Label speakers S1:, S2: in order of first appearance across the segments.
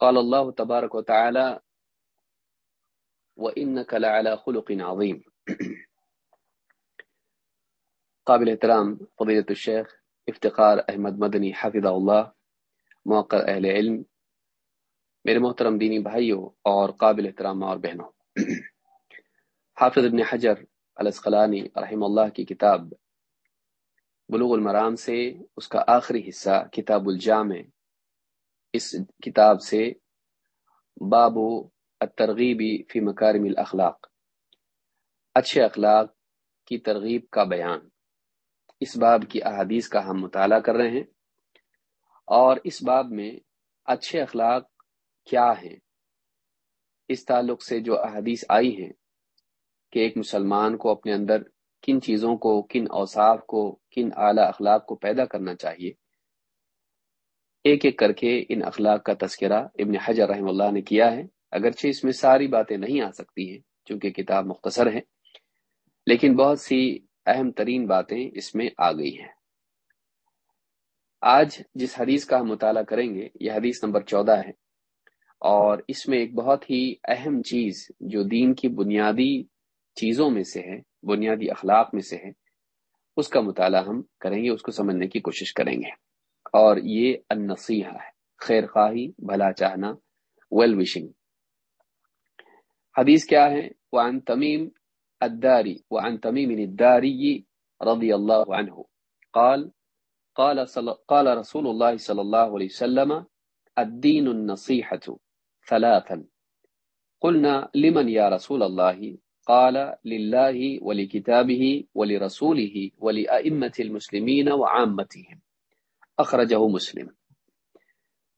S1: قال الله تبارك وتعالى وإنك لعلى خلق عظيم. قابل احترام فضيلة الشيخ افتقار احمد مدنی حافظ اللہ موقع اہل علم، میرے محترم دینی بھائیوں اور قابل احترام اور بہنوں. حافظ ابن حجر الاسقلانی رحم اللہ کی کتاب بلوغ المرام سے اس کا آخری حصہ کتاب الجامع اس کتاب سے باب الترغیبی فی مکارم الاخلاق۔ اچھے اخلاق کی ترغیب کا بیان۔ اس باب کی احادیث کا ہم مطالعہ کر رہے ہیں۔ اور اس باب میں اچھے اخلاق کیا ہیں؟ اس تعلق سے جو احادیث آئی ہیں کہ ایک مسلمان کو اپنے اندر کن چیزوں کو، کن اوصاف کو، کن اعلی اخلاق کو پیدا کرنا چاہیے ایک ایک کر کے ان اخلاق کا تذکرہ ابن حجر رحم اللہ نے کیا ہے۔ اگرچہ اس میں ساری باتیں نہیں آ سکتی ہیں، چونکہ کتاب مختصر ہے، لیکن بہت سی اہم ترین باتیں اس میں آ گئی ہیں۔ آج جس حدیث کا ہم مطالعہ کریں گے، یہ حدیث نمبر چودہ ہے۔ اور اس میں ایک بہت ہی اہم چیز جو دین کی بنیادی چیزوں میں سے ہے، بنیادی اخلاق میں سے ہے، اس کا مطالعہ ہم کریں گے، اس کو سمجھنے کی کوشش کریں گے۔ اور یہ النصیحہ ہے۔ خیر خواہی بھلا چاہنا۔ ویل وشنگ حدیث کیا ہے؟ وعن تمیم الداري وعن تميم الداري رضي الله عنه قال قال, صل... قال رسول الله صلى الله عليه وسلم الدين النصيحة ثلاثا۔ قلنا لمن يا رسول الله قال لله ولكتابه ولرسوله ولأئمة المسلمين وعامتهم اخرجه مسلم۔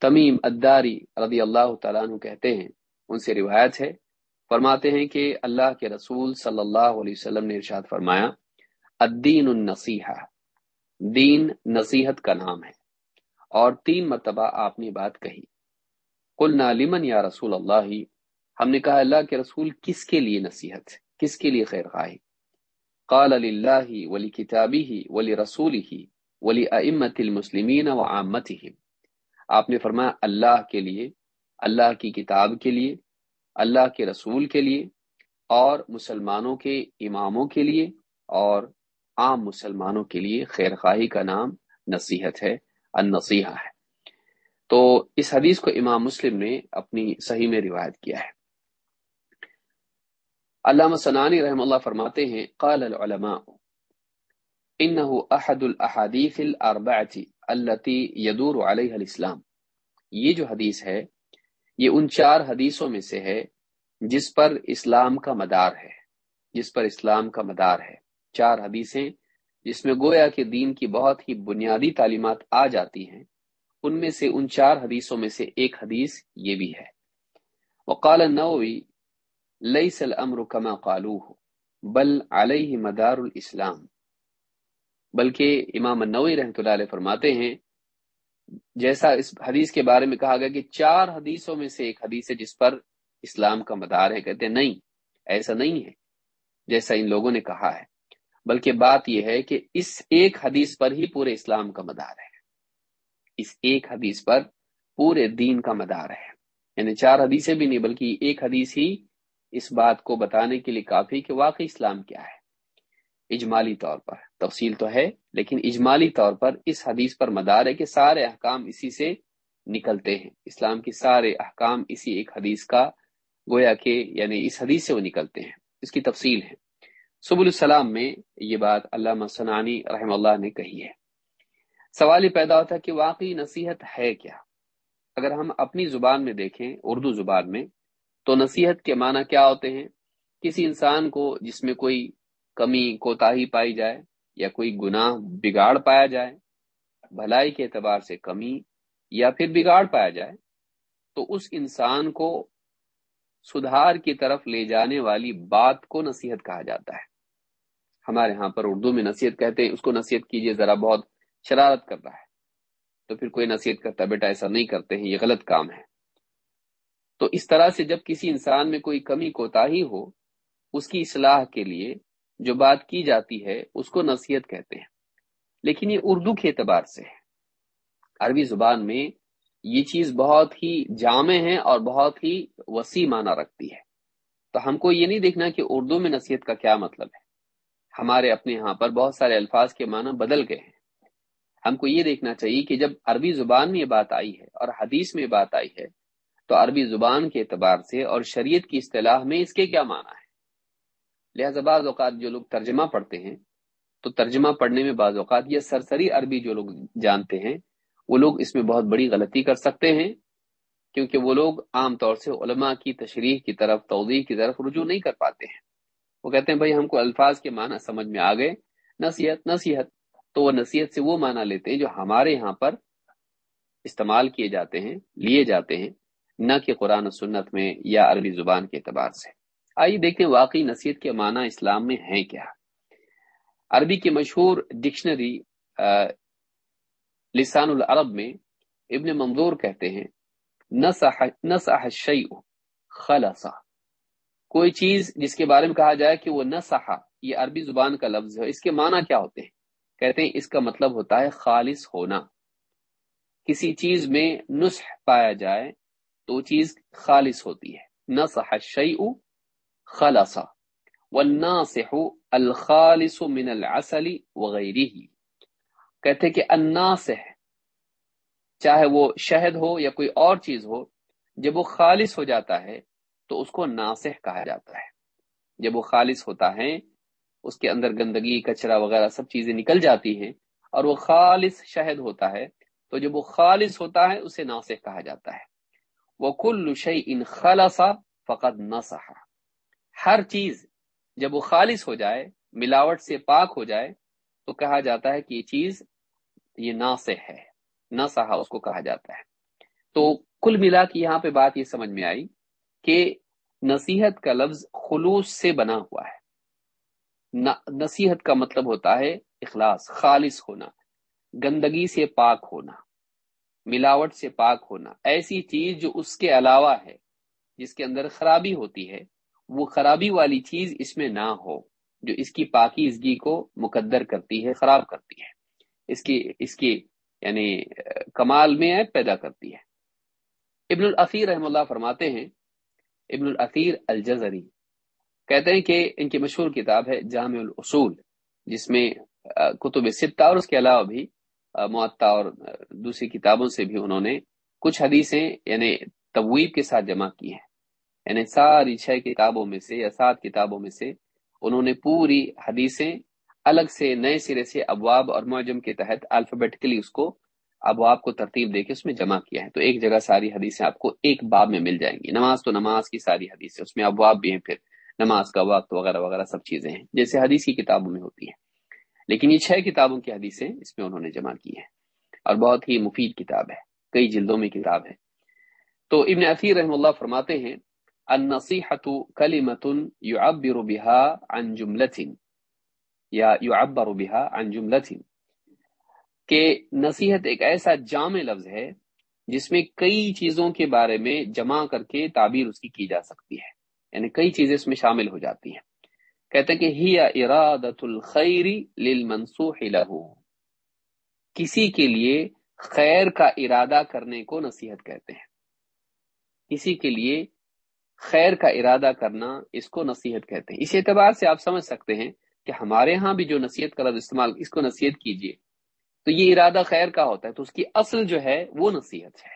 S1: تمیم اداری رضی اللہ تعالیٰ عنہ کہتے ہیں، ان سے روایت ہے، فرماتے ہیں کہ اللہ کے رسول صلی اللہ علیہ وسلم نے ارشاد فرمایا، الدین النصیحہ، دین نصیحت کا نام ہے۔ اور تین مرتبہ آپ نے بات کہی۔ قلنا لمن یا رسول اللہ؟ ہم نے کہا، اللہ کے رسول کس کے لیے نصیحت، کس کے لیے خیر خواہی قال للہ ولی کتابی ہی ولی رسول ہی ولی امت المسلمین و آمت آپ نے فرمایا، اللہ کے لیے، اللہ کی کتاب کے لیے، اللہ کے رسول کے لیے، اور مسلمانوں کے اماموں کے لیے، اور عام مسلمانوں کے لیے خیر خواہی کا نام نصیحت ہے، النصیحہ ہے۔ تو اس حدیث کو امام مسلم نے اپنی صحیح میں روایت کیا ہے۔ علامہ سنانی رحم اللہ فرماتے ہیں، قال العلماء انه احد الاحاديث الاربعه التي يدور عليها الاسلام یہ جو حدیث ہے، یہ ان چار حدیثوں میں سے ہے جس پر اسلام کا مدار ہے، جس پر اسلام کا مدار ہے۔ چار حدیثیں جس میں گویا کے دین کی بہت ہی بنیادی تعلیمات آ جاتی ہیں، ان میں سے ان چار حدیثوں میں سے ایک حدیث یہ بھی ہے۔ وقال النووی، لیس الامر کما قالوه، بل علیہ مدار الاسلام۔ بلکہ امام النووی رحمۃ اللہ علیہ فرماتے ہیں، جیسا اس حدیث کے بارے میں کہا گیا کہ چار حدیثوں میں سے ایک حدیث ہے جس پر اسلام کا مدار ہے، کہتے ہیں نہیں، ایسا نہیں ہے، جیسا ان لوگوں نے کہا ہے۔ بلکہ بات یہ ہے کہ اس ایک حدیث پر ہی پورے اسلام کا مدار ہے۔ اس ایک حدیث پر پورے دین کا مدار ہے۔ یعنی چار حدیثیں بھی نہیں، بلکہ ایک حدیث ہی اس بات کو بتانے کے لیے کافی کہ واقعی اسلام کیا ہے۔ اجمالی طور پر۔ تفصیل تو ہے، لیکن اجمالی طور پر اس حدیث پر مدار ہے کہ سارے احکام اسی سے نکلتے ہیں۔ اسلام کی سارے احکام اسی ایک حدیث کا گویا کہ یعنی اس حدیث سے وہ نکلتے ہیں۔ اس کی تفصیل ہے۔ سب السلام میں یہ بات علامہ سنانی رحم اللہ نے کہی ہے۔ سوال یہ پیدا ہوتا ہے کہ واقعی نصیحت ہے کیا؟ اگر ہم اپنی زبان میں دیکھیں، اردو زبان میں، تو نصیحت کے معنی کیا ہوتے ہیں؟ کسی انسان کو جس میں کوئی کمی کوتاہی پائی جائے یا کوئی گناہ بگاڑ پایا جائے، بھلائی کے اعتبار سے کمی یا پھر بگاڑ پایا جائے، تو اس انسان کو سدھار کی طرف لے جانے والی بات کو نصیحت کہا جاتا ہے۔ ہمارے ہاں پر اردو میں نصیحت کہتے ہیں، اس کو نصیحت کیجیے، ذرا بہت شرارت کر رہا ہے۔ تو پھر کوئی نصیحت کرتا بیٹا ایسا نہیں کرتے ہیں، یہ غلط کام ہے۔ تو اس طرح سے جب کسی انسان میں کوئی کمی کوتا ہی ہو، اس کی اصلاح کے لیے جو بات کی جاتی ہے، اس کو نصیحت کہتے ہیں۔ لیکن یہ اردو کے اعتبار سے ہے۔ عربی زبان میں یہ چیز بہت ہی جامع ہے اور بہت ہی وسیع معنی رکھتی ہے۔ تو ہم کو یہ نہیں دیکھنا کہ اردو میں نصیحت کا کیا مطلب ہے۔ ہمارے اپنے یہاں پر بہت سارے الفاظ کے معنی بدل گئے ہیں۔ ہم کو یہ دیکھنا چاہیے کہ جب عربی زبان میں یہ بات آئی ہے اور حدیث میں بات آئی ہے، تو عربی زبان کے اعتبار سے اور شریعت کی اصطلاح میں اس کے کیا معنی ہے؟ لہذا بعض اوقات جو لوگ ترجمہ پڑھتے ہیں، تو ترجمہ پڑھنے میں بعض اوقات یہ سرسری عربی جو لوگ جانتے ہیں، وہ لوگ اس میں بہت بڑی غلطی کر سکتے ہیں، کیونکہ وہ لوگ عام طور سے علماء کی تشریح کی طرف، توضیح کی طرف رجوع نہیں کر پاتے ہیں۔ وہ کہتے ہیں، بھائی، ہم کو الفاظ کے معنی سمجھ میں آ گئے، نصیحت نصیحت۔ تو وہ نصیحت سے وہ معنی لیتے ہیں جو ہمارے یہاں پر استعمال کیے جاتے ہیں، لیے جاتے ہیں، نہ کہ قرآن و سنت میں یا عربی زبان کے اعتبار سے۔ آئیے دیکھیں واقعی نصیحت کے معنی اسلام میں ہیں کیا۔ عربی کے مشہور ڈکشنری لسان العرب میں ابن منظور کہتے ہیں، نصح الشیء خلصا کوئی چیز جس کے بارے میں کہا جائے کہ وہ نصحا یہ عربی زبان کا لفظ ہے، اس کے معنی کیا ہوتے ہیں؟ کہتے ہیں اس کا مطلب ہوتا ہے خالص ہونا۔ کسی چیز میں نسخ پایا جائے تو چیز خالص ہوتی ہے۔ نصح الشیء خلصا والناصح الخالص من العسل وغیرہ کہتے کہ الناصح، چاہے وہ شہد ہو یا کوئی اور چیز ہو، جب وہ خالص ہو جاتا ہے، تو اس کو ناسح کہا جاتا ہے۔ جب وہ خالص ہوتا ہے، اس کے اندر گندگی، کچرا وغیرہ سب چیزیں نکل جاتی ہیں اور وہ خالص شہد ہوتا ہے، تو جب وہ خالص ہوتا ہے، اسے ناسح کہا جاتا ہے۔ وہ کل شعی ان خالصہ فقط نہ ہر چیز جب وہ خالص ہو جائے، ملاوٹ سے پاک ہو جائے، تو کہا جاتا ہے کہ یہ چیز یہ ناسح ہے نہ سہا اس کو کہا جاتا ہے۔ تو کل ملا کے یہاں پہ بات یہ سمجھ میں آئی کہ نصیحت کا لفظ خلوص سے بنا ہوا ہے۔ نصیحت کا مطلب ہوتا ہے اخلاص، خالص ہونا، گندگی سے پاک ہونا، ملاوٹ سے پاک ہونا۔ ایسی چیز جو اس کے علاوہ ہے، جس کے اندر خرابی ہوتی ہے وہ خرابی والی چیز اس میں نہ ہو، جو اس کی پاکیزگی کو مقدر کرتی ہے، خراب کرتی ہے۔ اس کی اس کی یعنی کمال میں عیب پیدا کرتی ہے۔ ابن الاثیر رحم اللہ فرماتے ہیں، ابن الاثیر الجزری کہتے ہیں کہ ان کی مشہور کتاب ہے جامع الاصول، جس میں کتب ستہ اور اس کے علاوہ بھی معطا اور دوسری کتابوں سے بھی انہوں نے کچھ حدیثیں یعنی تبویب کے ساتھ جمع کی ہیں۔ یعنی ساری چھ کتابوں میں سے یا سات کتابوں میں سے انہوں نے پوری حدیثیں الگ سے، نئے سرے سے ابواب اور معجم کے تحت الفابیٹیکلی اس کو ابواب کو ترتیب دے کے اس میں جمع کیا ہے۔ تو ایک جگہ ساری حدیثیں آپ کو ایک باب میں مل جائیں گی۔ نماز تو نماز کی ساری حدیثیں، اس میں ابواب بھی ہیں، پھر نماز کا وقت وغیرہ وغیرہ سب چیزیں ہیں، جیسے حدیث کی کتابوں میں ہوتی ہیں۔ لیکن یہ چھ کتابوں کی حدیثیں اس میں انہوں نے جمع کی ہیں اور بہت ہی مفید کتاب ہے، کئی جلدوں میں کتاب ہے۔ تو ابن اثیر رحم اللہ فرماتے ہیں النصیحت کلمت یعبر بها عن جملة. یا یعبر بها عن جملت کہ نصیحت ایک ایسا جامع لفظ ہے جس میں کئی چیزوں کے بارے میں جمع کر کے تعبیر اس کی کی جا سکتی ہے. یعنی کئی چیزیں اس میں شامل ہو جاتی ہیں. کہتے ہیں کہ ہی ارادت الخیر للمنصوح له. کسی کے لیے خیر کا ارادہ کرنے کو نصیحت کہتے ہیں. کسی کے لیے خیر کا ارادہ کرنا اس کو نصیحت کہتے ہیں۔ اس اعتبار سے آپ سمجھ سکتے ہیں کہ ہمارے ہاں بھی جو نصیحت کا لفظ استعمال، اس کو نصیحت کیجیے تو یہ ارادہ خیر کا ہوتا ہے، تو اس کی اصل جو ہے وہ نصیحت ہے۔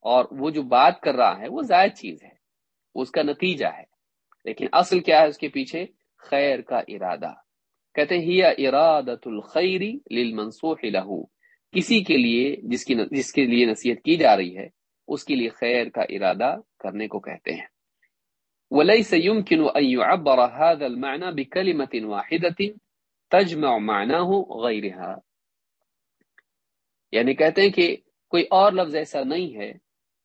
S1: اور وہ جو بات کر رہا ہے وہ زائد چیز ہے اس کا نتیجہ ہے۔ لیکن اصل کیا ہے اس کے پیچھے؟ خیر کا ارادہ۔ کہتے ہی ارادت الخیری للمنصوح له کسی کے لیے، جس کی جس کے لیے نصیحت کی جا رہی ہے اس کے لیے خیر کا ارادہ کرنے کو کہتے ہیں۔ وليس يمكن أن يعبر هذا المعنى بكلمة واحدة تجمع معناه غيرها۔ یعنی کہتے ہیں کہ کوئی اور لفظ ایسا نہیں ہے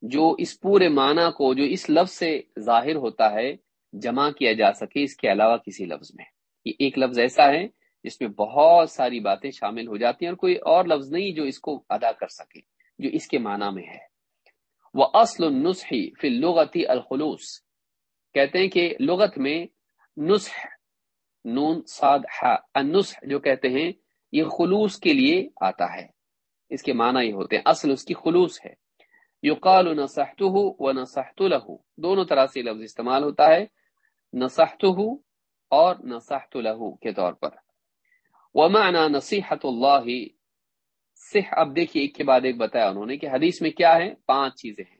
S1: جو اس پورے معنی کو، جو اس لفظ سے ظاہر ہوتا ہے، جمع کیا جا سکے اس کے علاوہ کسی لفظ میں۔ یہ ایک لفظ ایسا ہے جس میں بہت ساری باتیں شامل ہو جاتی ہیں اور کوئی اور لفظ نہیں جو اس کو ادا کر سکے، جو اس کے معنی میں ہے۔ وہ اصل النسخی فی اللغتی الخلوص کہتے ہیں کہ لغت میں نسخ نون ساد نسخ جو کہتے ہیں، یہ خلوص کے لیے آتا ہے۔ اس کے معنی یہ ہوتے ہیں، اصل اس کی خلوص ہے۔ یقال نصحته و نصحت له دونوں طرح سے لفظ استعمال ہوتا ہے۔ نصحته اور نصحت له کے طور پر۔ ومعنى نصیحت اللہ صح اب دیکھیے، ایک کے بعد ایک بتایا انہوں نے کہ حدیث میں کیا ہے پانچ چیزیں ہیں۔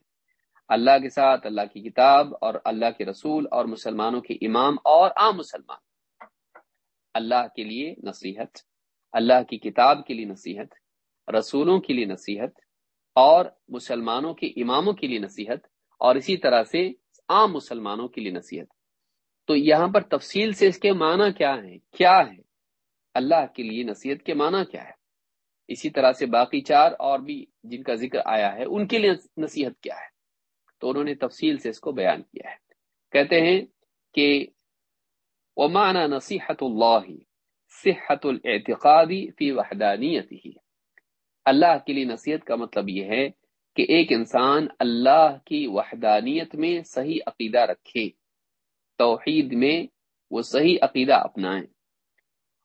S1: اللہ کے ساتھ، اللہ کی کتاب اور اللہ کے رسول اور مسلمانوں کے امام اور عام مسلمان۔ اللہ کے لیے نصیحت، اللہ کی کتاب کے لیے نصیحت، رسولوں کے لیے نصیحت اور مسلمانوں کے اماموں کے لیے نصیحت اور اسی طرح سے عام مسلمانوں کے لیے نصیحت۔ تو یہاں پر تفصیل سے اس کے معنی کیا ہے کیا ہے؟ اللہ کے لیے نصیحت کے معنی کیا ہے؟ اسی طرح سے باقی چار اور بھی جن کا ذکر آیا ہے، ان کے لیے نصیحت کیا ہے؟ تو انہوں نے تفصیل سے اس کو بیان کیا ہے۔ کہتے ہیں کہ ومعنى نصیحت اللہ صحت الاعتقادی فی وحدانیت ہی اللہ کے لیے نصیحت کا مطلب یہ ہے کہ ایک انسان اللہ کی وحدانیت میں صحیح عقیدہ رکھے، توحید میں وہ صحیح عقیدہ اپنائیں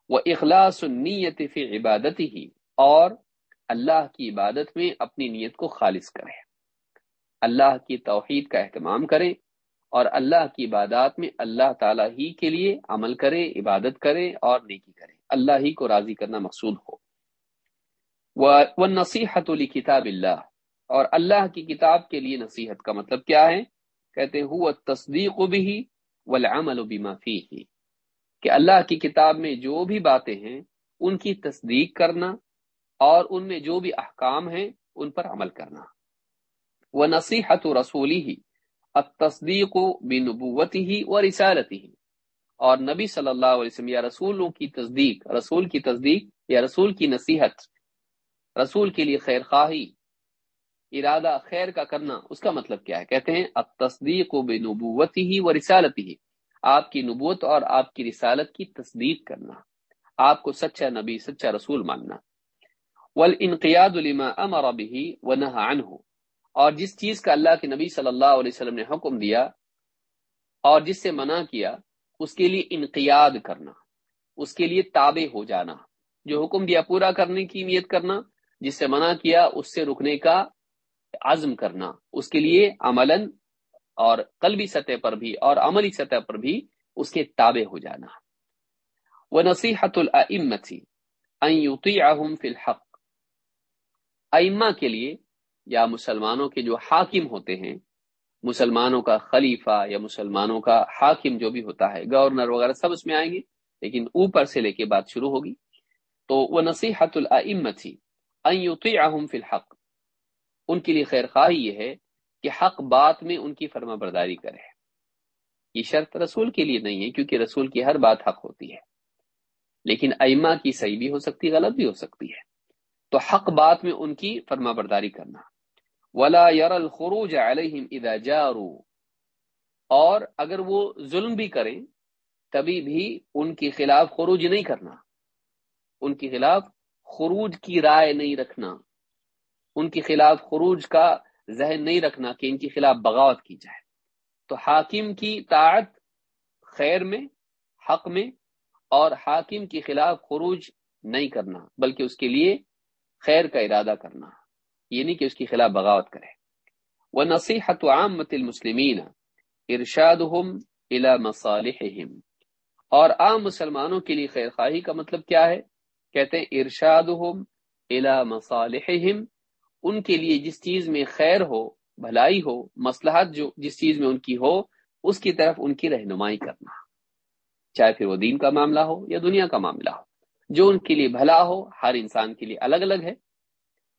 S1: وہ اخلاص نیت فی عبادت ہی اور اللہ کی عبادت میں اپنی نیت کو خالص کرے اللہ کی توحید کا اہتمام کرے اور اللہ کی عبادات میں اللہ تعالیٰ ہی کے لیے عمل کرے عبادت کرے اور نیکی کرے اللہ ہی کو راضی کرنا مقصود ہو۔ وہ نصیحت علی کتاب اللہ اور اللہ کی کتاب کے لیے نصیحت کا مطلب کیا ہے؟ کہتے ہو تصدیق بھی والعمل بما فيه۔ کہ اللہ کی کتاب میں جو بھی باتیں ہیں، ان کی تصدیق کرنا اور ان میں جو بھی احکام ہیں، ان پر عمل کرنا۔ وہ نصیحت و رسولی ہی تصدیق و بنبوتی ہی و رسالتی ہی اور نبی صلی اللہ علیہ وسلم، یا رسولوں کی تصدیق، رسول کی تصدیق، یا رسول کی نصیحت، رسول کے لیے خیر خواہی، ارادہ خیر کا کرنا، اس کا مطلب کیا ہے؟ کہتے ہیں اب تصدیق و بے نبوتی ہی و رسالتی ہی آپ کی نبوت اور آپ کی رسالت کی تصدیق کرنا۔ آپ کو سچا نبی، سچا رسول ماننا۔ والانقیاد لما امر به ونهى عنه. اور جس چیز کا اللہ کے نبی صلی اللہ علیہ وسلم نے حکم دیا اور جس سے منع کیا، اس کے لیے انقیاد کرنا، اس کے لیے تابع ہو جانا، جو حکم دیا پورا کرنے کی نیت کرنا، جس سے منع کیا، اس سے رکنے کا عزم کرنا، اس کے لیے عملاً اور قلبی سطح پر بھی اور عملی سطح پر بھی اس کے تابع ہو جانا۔ وہ نصیحت الامتی فی الحق۔ ائمہ کے لیے یا مسلمانوں کے جو حاکم ہوتے ہیں، مسلمانوں کا خلیفہ یا مسلمانوں کا حاکم جو بھی ہوتا ہے، گورنر وغیرہ سب اس میں آئیں گے، لیکن اوپر سے لے کے بات شروع ہوگی۔ تو وہ نصیحت الامتی فی الحق۔ ان کے لیے خیر خواہ یہ ہے کہ حق بات میں ان کی فرما برداری کرے۔ یہ شرط رسول کے لیے نہیں ہے، کیونکہ رسول کی ہر بات حق ہوتی ہے۔ لیکن ائمہ کی صحیح بھی ہو سکتی، غلط بھی ہو سکتی ہے۔ تو حق بات میں ان کی فرما برداری کرنا۔ ولا یر الخروج علیہم اذا جاروا۔ اور اگر وہ ظلم بھی کریں، تبھی بھی ان کے خلاف خروج نہیں کرنا۔ ان کے خلاف خروج کی رائے نہیں رکھنا۔ ان کے خلاف خروج کا ذہن نہیں رکھنا کہ ان کے خلاف بغاوت کی جائے۔ تو حاکم کی طاعت خیر میں، حق میں، اور حاکم کے خلاف خروج نہیں کرنا، بلکہ اس کے لیے خیر کا ارادہ کرنا، یہ نہیں کہ اس کے خلاف بغاوت کرے۔ وہ نصیحت عامت المسلمین ارشاد مصالحہم اور عام مسلمانوں کے لیے خیر خواہی کا مطلب کیا ہے؟ کہتے ہیں ارشاد مصالحہم ان کے لیے جس چیز میں خیر ہو، بھلائی ہو مسلحت جو جس چیز میں ان کی ہو، اس کی طرف ان کی رہنمائی کرنا۔ چاہے پھر وہ دین کا معاملہ ہو یا دنیا کا معاملہ ہو۔ جو ان کے لیے بھلا ہو، ہر انسان کے لیے الگ الگ ہے۔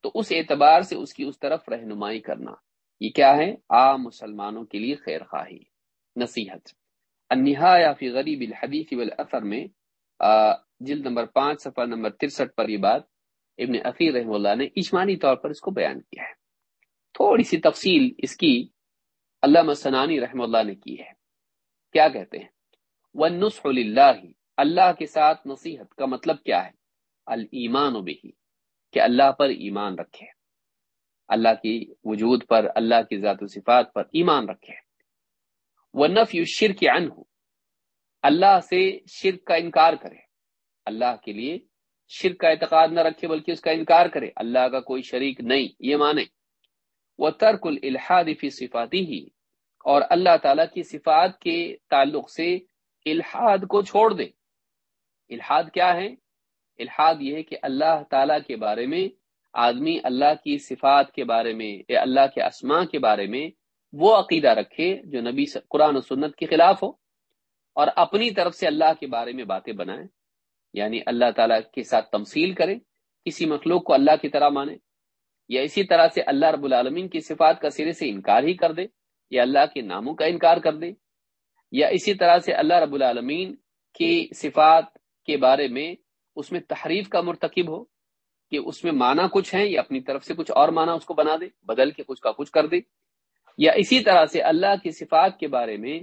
S1: تو اس اعتبار سے اس کی اس طرف رہنمائی کرنا، یہ کیا ہے؟ عام مسلمانوں کے لیے خیر خواہی، نصیحت۔ انہا یا فی غریب الحدیث والاثر میں جلد نمبر پانچ، صفحہ نمبر ترسٹھ پر یہ بات ابن عقیر رحم اللہ نے اجمانی طور پر اس کو بیان کیا ہے۔ تھوڑی سی تفصیل اس کی علامہ سنانی رحم اللہ نے کی ہے۔ کیا کہتے ہیں؟ ونصح للہ اللہ کے ساتھ نصیحت کا مطلب کیا ہے؟ المان بھی کہ اللہ پر ایمان رکھے۔ اللہ کی وجود پر، اللہ کی ذات و صفات پر ایمان رکھے۔ وہ نفی شرک اللہ سے شرک کا انکار کرے۔ اللہ کے لیے شرک کا اعتقاد نہ رکھے، بلکہ اس کا انکار کرے۔ اللہ کا کوئی شریک نہیں، یہ مانے۔ وہ ترک الحاد فی صفاتی ہی اور اللہ تعالیٰ کی صفات کے تعلق سے الحاد کو چھوڑ دے۔ الحاد کیا ہے؟ الحاد یہ ہے کہ اللہ تعالیٰ کے بارے میں، آدمی اللہ کی صفات کے بارے میں، یا اللہ کے اسماء کے بارے میں وہ عقیدہ رکھے جو نبی قرآن و سنت کے خلاف ہو، اور اپنی طرف سے اللہ کے بارے میں باتیں بنائیں یعنی اللہ تعالیٰ کے ساتھ تمثیل کرے، کسی مخلوق کو اللہ کی طرح مانے، یا اسی طرح سے اللہ رب العالمین کی صفات کا سرے سے انکار ہی کر دے، یا اللہ کے ناموں کا انکار کر دے، یا اسی طرح سے اللہ رب العالمین کی صفات کے بارے میں اس میں تحریف کا مرتکب ہو کہ اس میں مانا کچھ ہے یا اپنی طرف سے کچھ اور مانا اس کو بنا دے، بدل کے کچھ کا کچھ کر دے، یا اسی طرح سے اللہ کی صفات کے بارے میں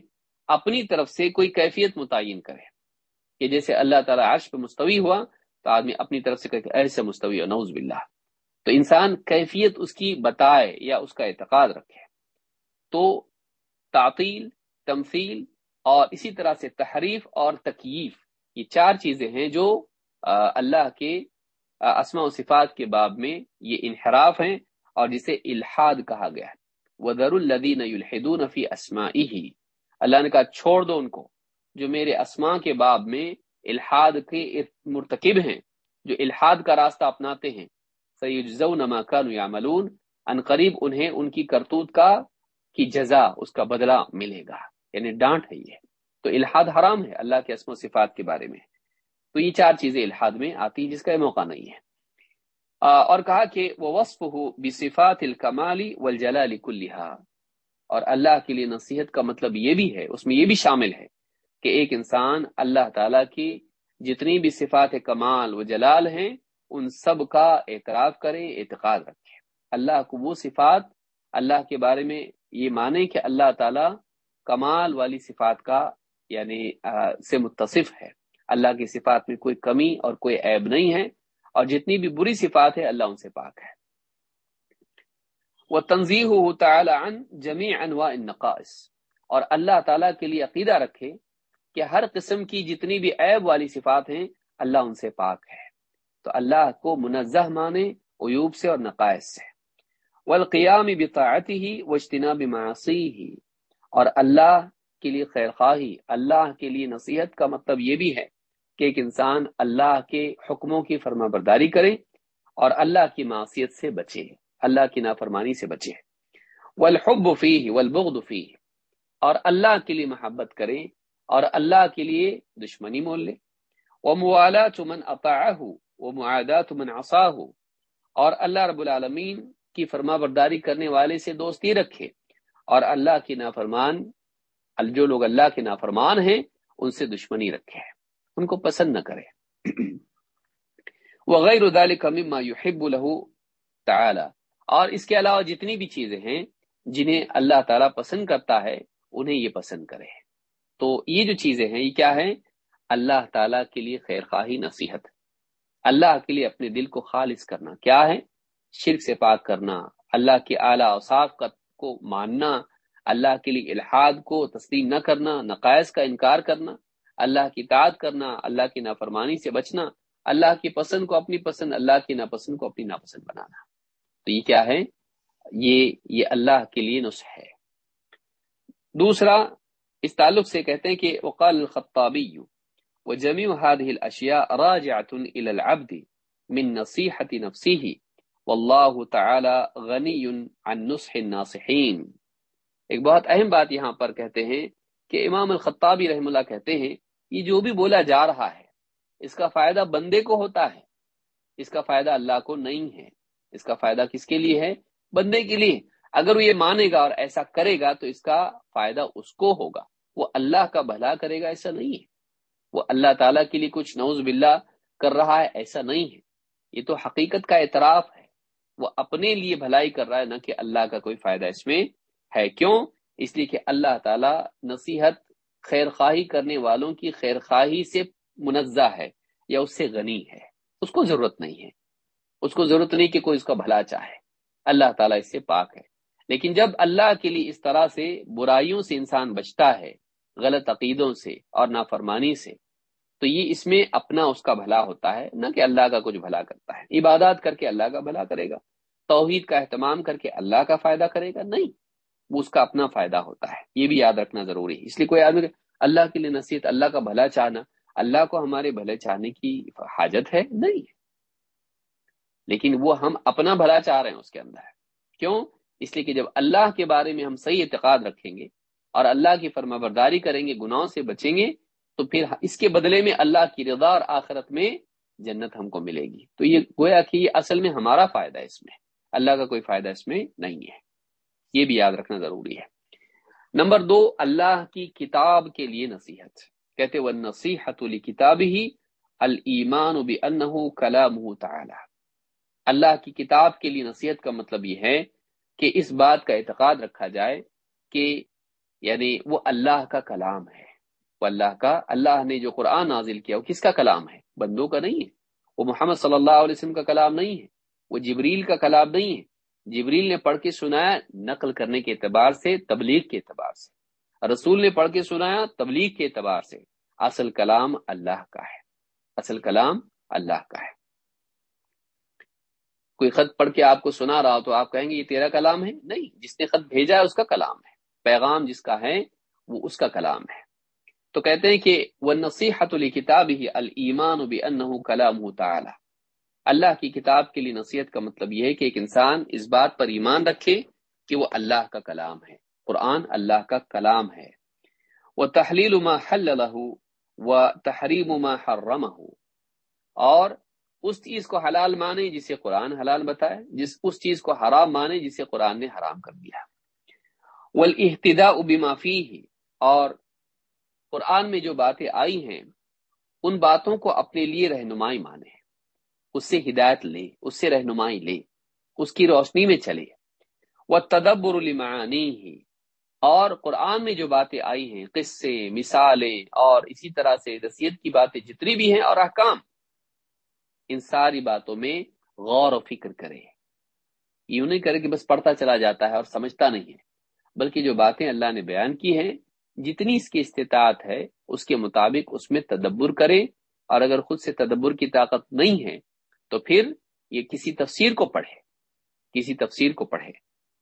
S1: اپنی طرف سے کوئی کیفیت متعین کرے کہ جیسے اللہ تعالیٰ عرش پہ مستوی ہوا تو آدمی اپنی طرف سے کہ ایسے مستوی ہو نوز باللہ۔ تو انسان کیفیت اس کی بتائے یا اس کا اعتقاد رکھے۔ تو تعطیل، تمثیل اور اسی طرح سے تحریف اور تکییف یہ چار چیزیں ہیں جو اللہ کے اسماء و صفات کے باب میں یہ انحراف ہیں اور جسے الحاد کہا گیا ہے۔ وہ در الدین الحدون فی اسما ہی اللہ نے کہا، چھوڑ دو ان کو جو میرے اسماء کے باب میں الحاد کے مرتکب ہیں، جو الحاد کا راستہ اپناتے ہیں۔ سید نما کان یا ملون ان قریب انہیں ان کی کرتوت کا، کی جزا، اس کا بدلہ ملے گا۔ یعنی ڈانٹ ہے یہ۔ تو الحاد حرام ہے اللہ کے اسم و صفات کے بارے میں۔ تو یہ چار چیزیں الحاد میں آتی جس کا موقع نہیں ہے۔ اور کہا کہ وہ وصف ہو بصفات الکمالی والجلال اور اللہ کے لیے نصیحت کا مطلب یہ بھی ہے، اس میں یہ بھی شامل ہے کہ ایک انسان اللہ تعالی کی جتنی بھی صفات کمال و جلال ہیں، ان سب کا اعتراف کرے اعتقاد رکھے اللہ کو وہ صفات اللہ کے بارے میں یہ مانے کہ اللہ تعالی کمال والی صفات کا یعنی سے متصف ہے۔ اللہ کی صفات میں کوئی کمی اور کوئی عیب نہیں ہے اور جتنی بھی بری صفات ہے، اللہ ان سے پاک ہے۔ وہ تنظیم ہو عن جمی انواع النقائص۔ اور اللہ تعالیٰ کے لیے عقیدہ رکھے کہ ہر قسم کی جتنی بھی عیب والی صفات ہیں، اللہ ان سے پاک ہے۔ تو اللہ کو منزہ مانے عیوب سے اور نقائص سے۔ والقیام بطاعته ہی واجتناب معاصیه ہی اور اللہ کے لیے خیر خواہی اللہ کے لیے نصیحت کا مطلب یہ بھی ہے کہ ایک انسان اللہ کے حکموں کی فرما برداری کرے اور اللہ کی معصیت سے بچے، اللہ کی نافرمانی سے بچے۔ والحب فیہ والبغض فیہ۔ اور اللہ کے لیے محبت کرے اور اللہ کے لیے دشمنی مول لے۔ وموالات من اطاعه ومعادات من عصاه اور اللہ رب العالمین کی فرما برداری کرنے والے سے دوستی رکھے اور اللہ کی نافرمان جو لوگ اللہ کے نافرمان ہیں، ان سے دشمنی رکھے ان کو پسند نہ کرے وغیر مما يحب له تعالی۔ اور اس کے علاوہ جتنی بھی چیزیں ہیں جنہیں اللہ تعالیٰ پسند کرتا ہے، انہیں یہ پسند کرے تو یہ جو چیزیں ہیں، یہ کیا ہے اللہ تعالیٰ کے لیے خیر خواہی نصیحت۔ اللہ کے لیے اپنے دل کو خالص کرنا۔ کیا ہے؟ شرک سے پاک کرنا۔ اللہ کے اعلیٰ اوصاف کو ماننا۔ اللہ کے لیے الحاد کو تسلیم نہ کرنا، نقائص کا انکار کرنا، اللہ کی تعداد کرنا، اللہ کی نافرمانی سے بچنا، اللہ کی پسند کو اپنی پسند، اللہ کی ناپسند کو اپنی ناپسند بنانا۔ تو یہ کیا ہے؟ یہ یہ اللہ کے لیے نسخ ہے۔ دوسرا، اس تعلق سے کہتے ہیں کہ وقال الخطابی وجميع هذه الاشياء راجعه الى العبد من نصيحه نفسه، واللہ تعالی غنی عن نصح الناصحین۔ ایک بہت اہم بات یہاں پر کہتے ہیں کہ امام الخطابی رحم اللہ کہتے ہیں، یہ جو بھی بولا جا رہا ہے، اس کا فائدہ بندے کو ہوتا ہے، اس کا فائدہ اللہ کو نہیں ہے۔ اس کا فائدہ کس کے لیے ہے؟ بندے کے لیے۔ اگر وہ یہ مانے گا اور ایسا کرے گا تو اس کا فائدہ اس کو ہوگا۔ وہ اللہ کا بھلا کرے گا، ایسا نہیں ہے۔ وہ اللہ تعالیٰ کے لیے کچھ نوز باللہ کر رہا ہے، ایسا نہیں ہے۔ یہ تو حقیقت کا اعتراف ہے۔ وہ اپنے لیے بھلائی کر رہا ہے، نہ کہ اللہ کا کوئی فائدہ اس میں ہے کیوں؟ اس لیے کہ اللہ تعالی نصیحت خیر خواہی کرنے والوں کی خیر خواہی سے منزہ ہے یا اس سے غنی ہے۔ اس کو ضرورت نہیں ہے۔ اس کو ضرورت نہیں کہ کوئی اس کا بھلا چاہے۔ اللہ تعالیٰ اس سے پاک ہے۔ لیکن جب اللہ کے لیے اس طرح سے برائیوں سے انسان بچتا ہے، غلط عقیدوں سے اور نافرمانی سے، تو یہ اس میں اپنا اس کا بھلا ہوتا ہے۔ نہ کہ اللہ کا کچھ بھلا کرتا ہے۔ عبادات کر کے اللہ کا بھلا کرے گا۔ توحید کا اہتمام کر کے اللہ کا فائدہ کرے گا۔ نہیں۔ وہ اس کا اپنا فائدہ ہوتا ہے۔ یہ بھی یاد رکھنا ضروری ہے۔ اس لیے کوئی آدمی اللہ کے لیے نصیحت، اللہ کا بھلا چاہنا، اللہ کو ہمارے بھلے چاہنے کی حاجت ہے، نہیں۔ لیکن وہ ہم اپنا بھلا چاہ رہے ہیں اس کے اندر۔ کیوں؟ اس لیے کہ جب اللہ کے بارے میں ہم صحیح اعتقاد رکھیں گے اور اللہ کی فرما برداری کریں گے، گناہوں سے بچیں گے، تو پھر اس کے بدلے میں اللہ کی رضا اور آخرت میں جنت ہم کو ملے گی۔ تو یہ گویا کہ یہ اصل میں ہمارا فائدہ ہے اس میں۔ اللہ کا کوئی فائدہ اس میں نہیں ہے۔ یہ بھی یاد رکھنا ضروری ہے۔ نمبر دو، اللہ کی کتاب کے لیے نصیحت۔ کہتے وہ نصیحت کتاب ہی المان کلام تعالی اللہ کی کتاب کے لیے نصیحت کا مطلب یہ ہے کہ اس بات کا اعتقاد رکھا جائے کہ یعنی وہ اللہ کا کلام ہے۔ وہ اللہ کا، اللہ نے جو قرآن نازل کیا، وہ کس کا کلام ہے؟ بندوں کا نہیں ہے۔ وہ محمد صلی اللہ علیہ وسلم کا کلام نہیں ہے۔ وہ جبریل کا کلام نہیں ہے۔ جبریل نے پڑھ کے سنایا نقل کرنے کے اعتبار سے، تبلیغ کے اعتبار سے۔ رسول نے پڑھ کے سنایا تبلیغ کے اعتبار سے۔ اصل کلام اللہ کا ہے۔ اصل کلام اللہ کا ہے۔ کوئی خط پڑھ کے آپ کو سنا رہا ہو تو آپ کہیں گے یہ تیرا کلام ہے؟ نہیں، جس نے خط بھیجا ہے اس کا کلام ہے۔ پیغام جس کا ہے وہ اس کا کلام ہے۔ تو کہتے ہیں کہ وہ نصیحت الکتاب ہی المان کلام تعالی اللہ کی کتاب کے لیے نصیحت کا مطلب یہ ہے کہ ایک انسان اس بات پر ایمان رکھے کہ وہ اللہ کا کلام ہے۔ قرآن اللہ کا کلام ہے۔ وہ تحلیل ما حل و تحریم ما حرم اور اس چیز کو حلال مانے جسے قرآن حلال بتائے، جس اس چیز کو حرام مانے جسے قرآن نے حرام کر دیا۔ بما فيه۔ اور قرآن میں جو باتیں آئی ہیں، ان باتوں کو اپنے لیے رہنمائی مانے۔ اس سے ہدایت لے، اس سے رہنمائی لے، اس کی روشنی میں چلے۔ وہ تدبر المعانی ہی اور قرآن میں جو باتیں آئی ہیں، قصے، مثالیں، اور اسی طرح سے رسیت کی باتیں جتنی بھی ہیں، اور احکام، ان ساری باتوں میں غور و فکر کرے۔ یوں نہیں کرے کہ بس پڑھتا چلا جاتا ہے اور سمجھتا نہیں ہے، بلکہ جو باتیں اللہ نے بیان کی ہیں، جتنی اس کی استطاعت ہے، اس کے مطابق اس میں تدبر کرے۔ اور اگر خود سے تدبر کی طاقت نہیں ہے تو پھر یہ کسی تفسیر کو پڑھے، کسی تفسیر کو پڑھے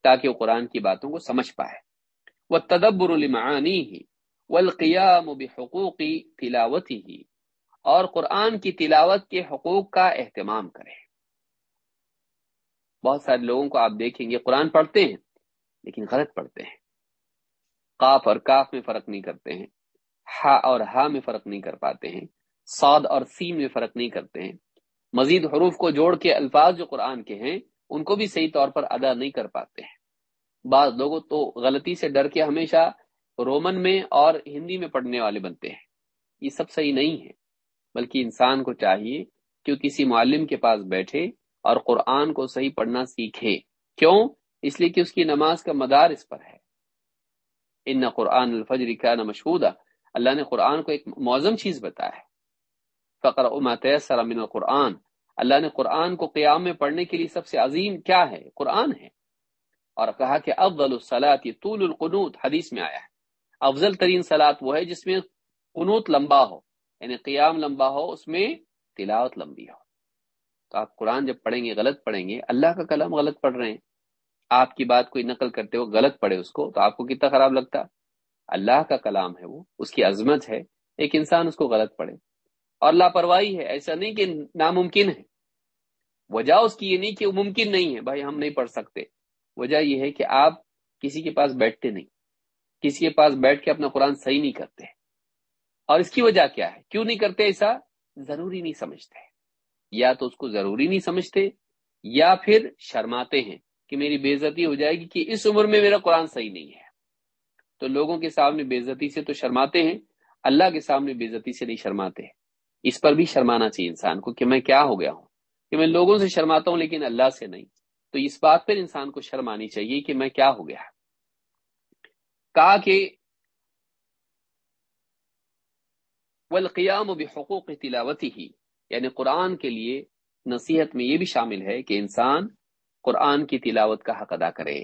S1: تاکہ وہ قرآن کی باتوں کو سمجھ پائے۔ وہ تدبر المعانی ہی والقیام بحقوقی تلاوتی ہی اور قرآن کی تلاوت کے حقوق کا اہتمام کرے۔ بہت سارے لوگوں کو آپ دیکھیں گے قرآن پڑھتے ہیں، لیکن غلط پڑھتے ہیں۔ قاف اور کاف میں فرق نہیں کرتے ہیں، ہا اور ہا میں فرق نہیں کر پاتے ہیں سعد اور سین میں فرق نہیں کرتے ہیں۔ مزید حروف کو جوڑ کے الفاظ جو قرآن کے ہیں، ان کو بھی صحیح طور پر ادا نہیں کر پاتے ہیں۔ بعض لوگوں تو غلطی سے ڈر کے ہمیشہ رومن میں اور ہندی میں پڑھنے والے بنتے ہیں۔ یہ سب صحیح نہیں ہے، بلکہ انسان کو چاہیے کہ کسی معلم کے پاس بیٹھے اور قرآن کو صحیح پڑھنا سیکھے۔ کیوں؟ اس لیے کہ اس کی نماز کا مدار اس پر ہے۔ ان قرآن الفجر کا نہ مشہور اللہ نے قرآن کو ایک موزم چیز بتایا ہے۔ فقر تیسر من القرآن. اللہ نے قرآن کو قیام میں پڑھنے کے لیے سب سے عظیم کیا ہے؟ قرآن ہے. اور کہا کہ افضل الصلاۃ طول القنوت، حدیث میں آیا ہے. افضل ترین سلاد وہ ہے جس میں قنوت لمبا ہو یعنی قیام لمبا ہو، اس میں تلاوت لمبی ہو. تو آپ قرآن جب پڑھیں گے، غلط پڑھیں گے، اللہ کا کلام غلط پڑھ رہے ہیں. آپ کی بات کوئی نقل کرتے ہو غلط پڑھے اس کو، تو آپ کو کتنا خراب لگتا؟ اللہ کا کلام ہے وہ، اس کی عظمت ہے. ایک انسان اس کو غلط پڑھے. اور لاپرواہی ہے، ایسا نہیں کہ ناممکن ہے۔ وجہ اس کی یہ نہیں کہ وہ ممکن نہیں ہے، بھائی ہم نہیں پڑھ سکتے۔ وجہ یہ ہے کہ آپ کسی کے پاس بیٹھتے نہیں۔ کسی کے پاس بیٹھ کے اپنا قرآن صحیح نہیں کرتے۔ اور اس کی وجہ کیا ہے؟ کیوں نہیں کرتے ایسا؟ ضروری نہیں سمجھتے۔ یا تو اس کو ضروری نہیں سمجھتے، یا پھر شرماتے ہیں کہ میری بےزتی ہو جائے گی کہ اس عمر میں میرا قرآن صحیح نہیں ہے۔ تو لوگوں کے سامنے بےزتی سے تو شرماتے ہیں، اللہ کے سامنے بےزتی سے نہیں شرماتے۔ اس پر بھی شرمانا چاہیے انسان کو کہ میں کیا ہو گیا ہوں؟ کہ میں لوگوں سے شرماتا ہوں لیکن اللہ سے نہیں۔ تو اس بات پر انسان کو شرم آنی چاہیے کہ میں کیا ہو گیا۔ کہا کہ والقیام بحقوق تلاوتی ہی یعنی قرآن کے لیے نصیحت میں یہ بھی شامل ہے کہ انسان قرآن کی تلاوت کا حق ادا کرے۔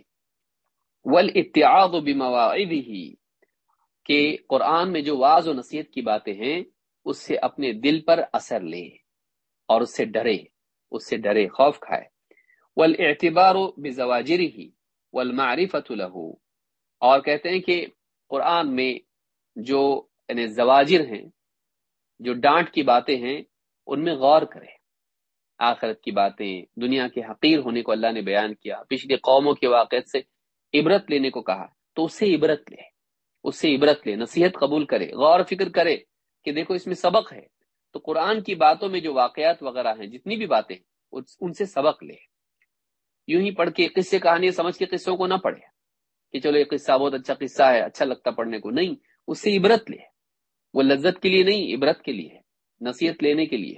S1: ول اتحاد ہی کہ قرآن میں جو واض و نصیحت کی باتیں ہیں اس سے اپنے دل پر اثر لے اور اس سے ڈرے، اس سے ڈرے، خوف کھائے۔ والاعتبار بزواجره والمعرفة له۔ اور کہتے ہیں کہ قرآن میں جو یعنی زواجر ہیں، جو ڈانٹ کی باتیں ہیں، ان میں غور کرے آخرت کی باتیں، دنیا کے حقیر ہونے کو اللہ نے بیان کیا، پچھلی قوموں کے واقعات سے عبرت لینے کو کہا۔ تو اس سے عبرت لے، اس سے عبرت لے، نصیحت قبول کرے، غور فکر کرے۔ کہ دیکھو اس میں سبق ہے۔ تو قرآن کی باتوں میں جو واقعات وغیرہ ہیں، جتنی بھی باتیں ان سے سبق لے۔ یوں ہی پڑھ کے قصے کہانی سمجھ کے قصوں کو نہ پڑھے۔ کہ چلو یہ قصہ بہت اچھا قصہ ہے اچھا لگتا پڑھنے کو۔ نہیں، اس سے عبرت لے۔ وہ لذت کے لیے نہیں، عبرت کے لیے۔ نصیحت لینے کے لیے۔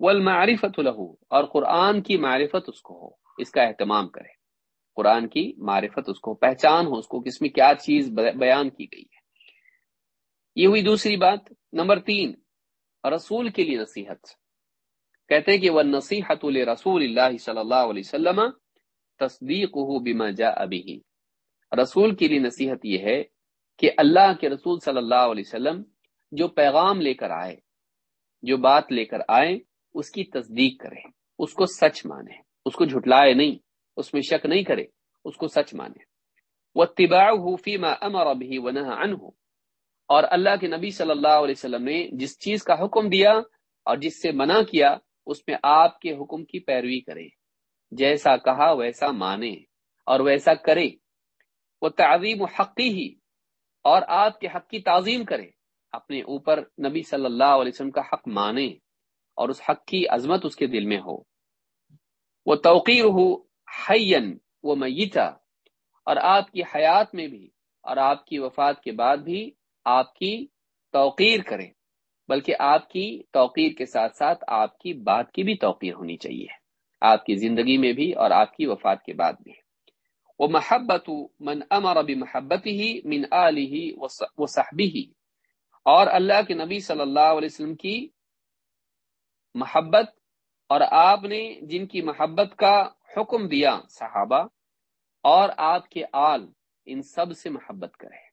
S1: والمعرفت له، اور قرآن کی معرفت اس کو ہو، اس کا اہتمام کرے۔ قرآن کی معرفت اس کو، پہچان ہو اس کو کس میں کیا چیز بیان کی گئی ہے۔ یہ ہوئی دوسری بات، نمبر تین، رسول کے لیے نصیحت۔ کہتے کہ وہ نصیحت رسول اللہ صلی اللہ علیہ وسلم تصدیق بما جاء رسول کے لیے نصیحت یہ ہے کہ اللہ کے رسول صلی اللہ علیہ وسلم جو پیغام لے کر آئے، جو بات لے کر آئے، اس کی تصدیق کرے۔ اس کو سچ مانے۔ اس کو جھٹلائے نہیں۔ اس میں شک نہیں کرے۔ اس کو سچ مانے۔ وہ طباء فيما امر به ونهى عنه۔ اور اللہ کے نبی صلی اللہ علیہ وسلم نے جس چیز کا حکم دیا اور جس سے منع کیا، اس میں آپ کے حکم کی پیروی کرے جیسا کہا، ویسا مانے اور ویسا کرے وہ تعظیم حقی ہی اور آپ کے حق کی تعظیم کرے اپنے اوپر نبی صلی اللہ علیہ وسلم کا حق مانے اور اس حق کی عظمت اس کے دل میں ہو۔ وہ توقیر ہو حین وہ میتا اور آپ کی حیات میں بھی اور آپ کی وفات کے بعد بھی آپ کی توقیر کرے بلکہ آپ کی توقیر کے ساتھ ساتھ آپ کی بات کی بھی توقیر ہونی چاہیے۔ آپ کی زندگی میں بھی اور آپ کی وفات کے بعد بھی۔ وہ محبت من امر ابھی محبت ہی من علی وہ صحبی ہی اور اللہ کے نبی صلی اللہ علیہ وسلم کی محبت، اور آپ نے جن کی محبت کا حکم دیا صحابہ، اور آپ کے آل ان سب سے محبت کرے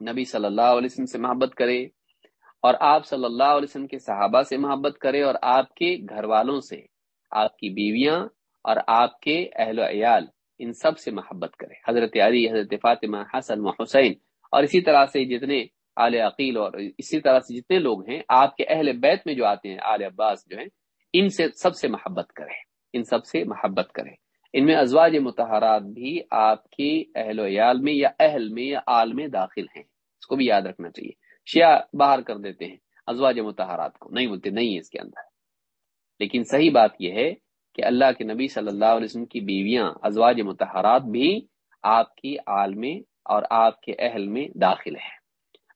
S1: نبی صلی اللہ علیہ وسلم سے محبت کرے اور آپ صلی اللہ علیہ وسلم کے صحابہ سے محبت کرے اور آپ کے گھر والوں سے، آپ کی بیویاں اور آپ کے اہل و عیال، ان سب سے محبت کرے۔ حضرت علی، حضرت فاطمہ، حسن و حسین اور اسی طرح سے جتنے آل عقیل اور اسی طرح سے جتنے لوگ ہیں، آپ کے اہل بیت میں جو آتے ہیں، آل عباس جو ہیں، ان سے سب سے محبت کرے۔ ان سب سے محبت کرے۔ ان میں ازواج متحرات بھی آپ کی اہل و عیال میں یا اہل میں یا آل میں داخل ہیں۔ اس کو بھی یاد رکھنا چاہیے۔ شیعہ باہر کر دیتے ہیں ازواج متحرات کو، نہیں بولتے، نہیں اس کے اندر۔ لیکن صحیح بات یہ ہے کہ اللہ کے نبی صلی اللہ علیہ وسلم کی بیویاں ازواج متحرات بھی آپ کی آل میں اور آپ کے اہل میں داخل ہیں۔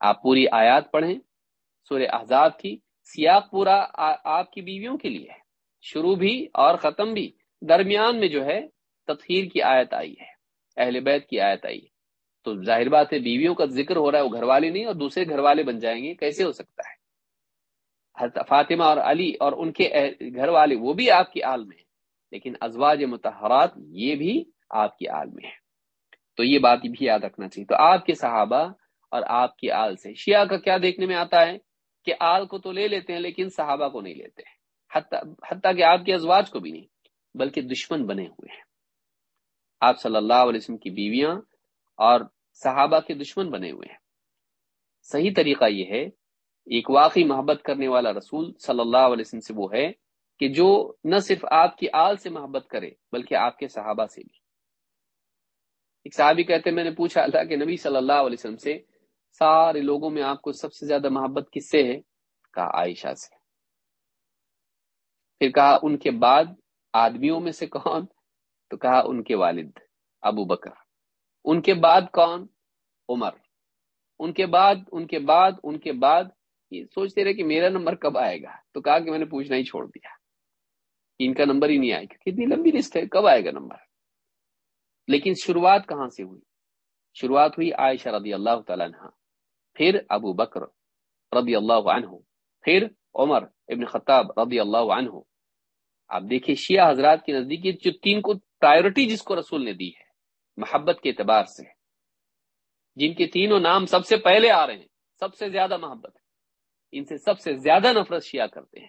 S1: آپ پوری آیات پڑھیں۔ سورہ احزاب کی سیاق پورا آپ کی بیویوں کے لیے ہے۔ شروع بھی اور ختم بھی۔ درمیان میں جو ہے تطہیر کی آیت آئی ہے، اہل بیت کی آیت آئی ہے۔ تو ظاہر بات ہے، بیویوں کا ذکر ہو رہا ہے، وہ گھر والے نہیں اور دوسرے گھر والے بن جائیں گے، کیسے ہو سکتا ہے؟ فاطمہ اور علی اور ان کے گھر والے وہ بھی آپ کی عال میں ہیں، لیکن ازواج متحرات یہ بھی آپ کی عال میں ہے تو یہ بات بھی یاد رکھنا چاہیے۔ تو آپ کے صحابہ اور آپ کی آل سے شیعہ کا کیا دیکھنے میں آتا ہے؟ کہ آل کو تو لے لیتے ہیں، لیکن صحابہ کو نہیں لیتے حتیٰ کہ آپ کے ازواج کو بھی نہیں۔ بلکہ دشمن بنے ہوئے ہیں۔ آپ صلی اللہ علیہ وسلم کی بیویاں اور صحابہ کے دشمن بنے ہوئے ہیں۔ صحیح طریقہ یہ ہے، ایک واقعی محبت کرنے والا رسول صلی اللہ علیہ وسلم سے وہ ہے کہ جو نہ صرف آپ کی آل سے محبت کرے، بلکہ آپ کے صحابہ سے بھی۔ ایک صحابی کہتے ہیں میں نے پوچھا اللہ کے نبی صلی اللہ علیہ وسلم سے، سارے لوگوں میں آپ کو سب سے زیادہ محبت کس سے ہے؟ کہا، عائشہ سے۔ پھر کہا، ان کے بعد آدمیوں میں سے کون؟ تو کہا ان کے والد، ابو بکر۔ ان کے بعد کون؟ عمر۔ ان کے بعد، ان کے بعد، ان کے بعد۔ یہ سوچتے رہے کہ میرا نمبر کب آئے گا؟ تو کہا کہ میں نے پوچھنا ہی چھوڑ دیا۔ ان کا نمبر ہی نہیں آئے گا کتنی لمبی لسٹ ہے، کب آئے گا نمبر؟ لیکن شروعات کہاں سے ہوئی؟ شروعات ہوئی عائشہ رضی اللہ تعالیٰ عنہ، پھر ابو بکر رضی اللہ عنہ، پھر عمر ابن خطاب رضی اللہ عنہ۔ آپ دیکھیے شیعہ حضرات کی نزدیکی جو تین کو پرائیورٹی جس کو رسول نے دی ہے، محبت کے اعتبار سے۔ جن کے تینوں نام سب سے پہلے آ رہے ہیں، سب سے زیادہ محبت ہے۔ ان سے سب سے زیادہ نفرت شیعہ کرتے ہیں۔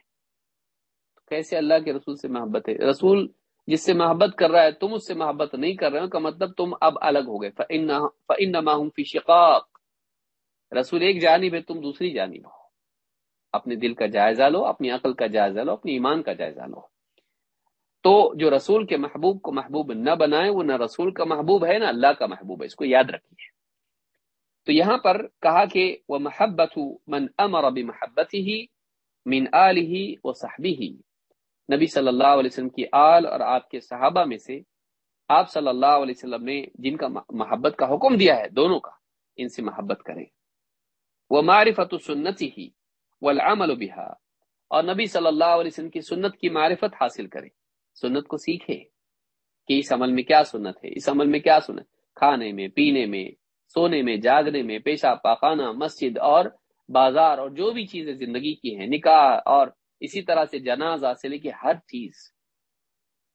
S1: کیسے اللہ کے رسول سے محبت ہے؟ رسول جس سے محبت کر رہا ہے، تم اس سے محبت نہیں کر رہے ہو، کا مطلب تم اب الگ ہو گئے۔ فَإِنَّمَا فِي شِقَاقٍ۔ رسول ایک جانب ہے، تم دوسری جانب ہو۔ اپنے دل کا جائزہ لو، اپنی عقل کا جائزہ لو، اپنی ایمان کا جائزہ لو۔ تو جو رسول کے محبوب کو محبوب نہ بنائے، وہ نہ رسول کا محبوب ہے، نہ اللہ کا محبوب ہے۔ اس کو یاد رکھیے۔ تو یہاں پر کہا کہ وہ محبت من امر بحبت ہی من آل ہی و صحبی ہی نبی صلی اللہ علیہ وسلم کی آل اور آپ کے صحابہ میں سے آپ صلی اللہ علیہ وسلم نے جن کا محبت کا حکم دیا ہے، دونوں کا، ان سے محبت کریں۔ وہ معرفت سنتی ہی والعمل بها۔ اور نبی صلی اللہ علیہ وسلم کی سنت کی معرفت حاصل کرے سنت کو سیکھے کہ اس عمل میں کیا سنت ہے، اس عمل میں کیا سنت کھانے میں، پینے میں، سونے میں، جاگنے میں پیشہ پاخانہ مسجد اور بازار اور جو بھی چیزیں زندگی کی ہیں، نکاح اور اسی طرح سے جنازہ سے لے کے ہر چیز۔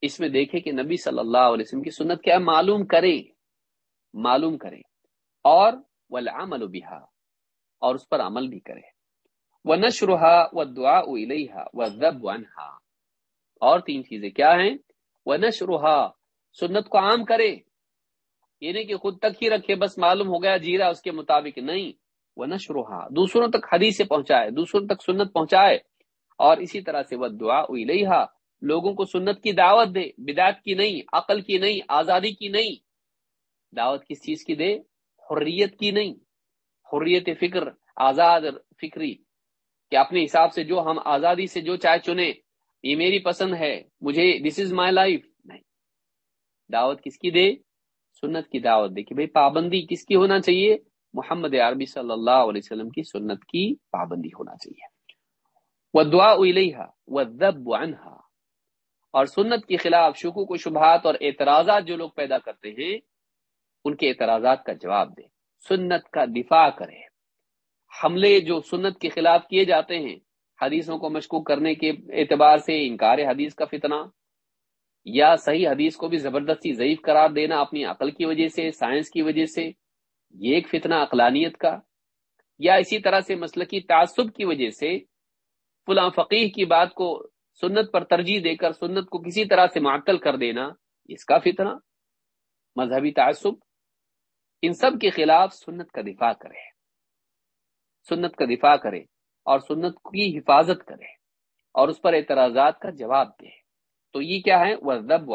S1: اس میں دیکھے کہ نبی صلی اللہ علیہ وسلم کی سنت کیا معلوم کرے معلوم کرے اور والعمل بها اور اس پر عمل بھی کرے وہ نشرحا و دعا و ضب ونہا اور تین چیزیں کیا ہیں؟ وہ سنت کو عام کرے۔ یہ نہیں کہ خود تک ہی رکھے، بس معلوم ہو گیا، جیرا اس کے مطابق نہیں۔ وہ نشرحا دوسروں تک حدیث سے پہنچائے، دوسروں تک سنت پہنچائے۔ اور اسی طرح سے وہ دعا الیہا لوگوں کو سنت کی دعوت دے، بدعت کی نہیں، عقل کی نہیں، آزادی کی نہیں۔ دعوت کس چیز کی دے؟ حریت کی نہیں۔ حریت فکر، آزاد فکری، کہ اپنے حساب سے جو ہم آزادی سے جو چائے چنے یہ میری پسند ہے، مجھے دس از مائی لائف نہیں. دعوت کس کی دے؟ سنت کی دعوت دے کہ بھئی پابندی کس کی ہونا چاہیے؟ محمد عربی صلی اللہ علیہ وسلم کی سنت کی پابندی ہونا چاہیے. وہ دعا وہ ضب اور سنت کے خلاف شکو کو شبہات اور اعتراضات جو لوگ پیدا کرتے ہیں، ان کے اعتراضات کا جواب دے. سنت کا دفاع کرے. حملے جو سنت کے خلاف کیے جاتے ہیں حدیثوں کو مشکوک کرنے کے اعتبار سے انکار حدیث کا فتنہ، یا صحیح حدیث کو بھی زبردستی ضعیف قرار دینا اپنی عقل کی وجہ سے، سائنس کی وجہ سے، یہ ایک فتنہ اقلانیت کا، یا اسی طرح سے مسلقی تعصب کی وجہ سے فلاں فقیح کی بات کو سنت پر ترجیح دے کر سنت کو کسی طرح سے معطل کر دینا، اس کا فتنہ، مذہبی تعصب، ان سب کے خلاف سنت کا دفاع کرے۔ سنت کا دفاع کرے۔ اور سنت کی حفاظت کرے اور اس پر اعتراضات کا جواب دے۔ تو یہ کیا ہے؟ وہ رب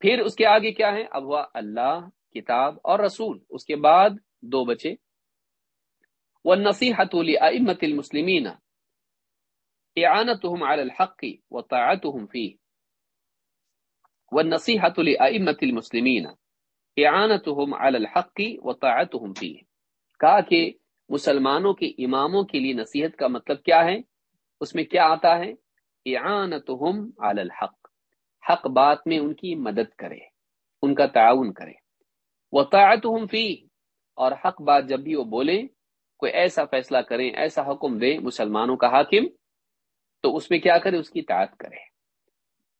S1: پھر اس کے آگے کیا ہے؟ اب ہوا اللہ، کتاب اور رسول۔ اس کے بعد دو بچے۔ وہ نصیحت امت المسلمین اعانتهم على الحق وطاعتهم فيه۔ والنصيحة لأئمة المسلمين۔ اعانتهم على الحق وطاعتهم فيه۔ کہا کہ مسلمانوں کے اماموں کے لیے نصیحت کا مطلب کیا ہے؟ اس میں کیا آتا ہے؟ اعانتهم علی الحق، حق بات میں ان کی مدد کرے، ان کا تعاون کرے۔ وطاعتهم فی، اور حق بات جب بھی وہ بولے، کوئی ایسا فیصلہ کریں ایسا حکم دے مسلمانوں کا حاکم، تو اس میں کیا کرے؟ اس کی تعت کرے۔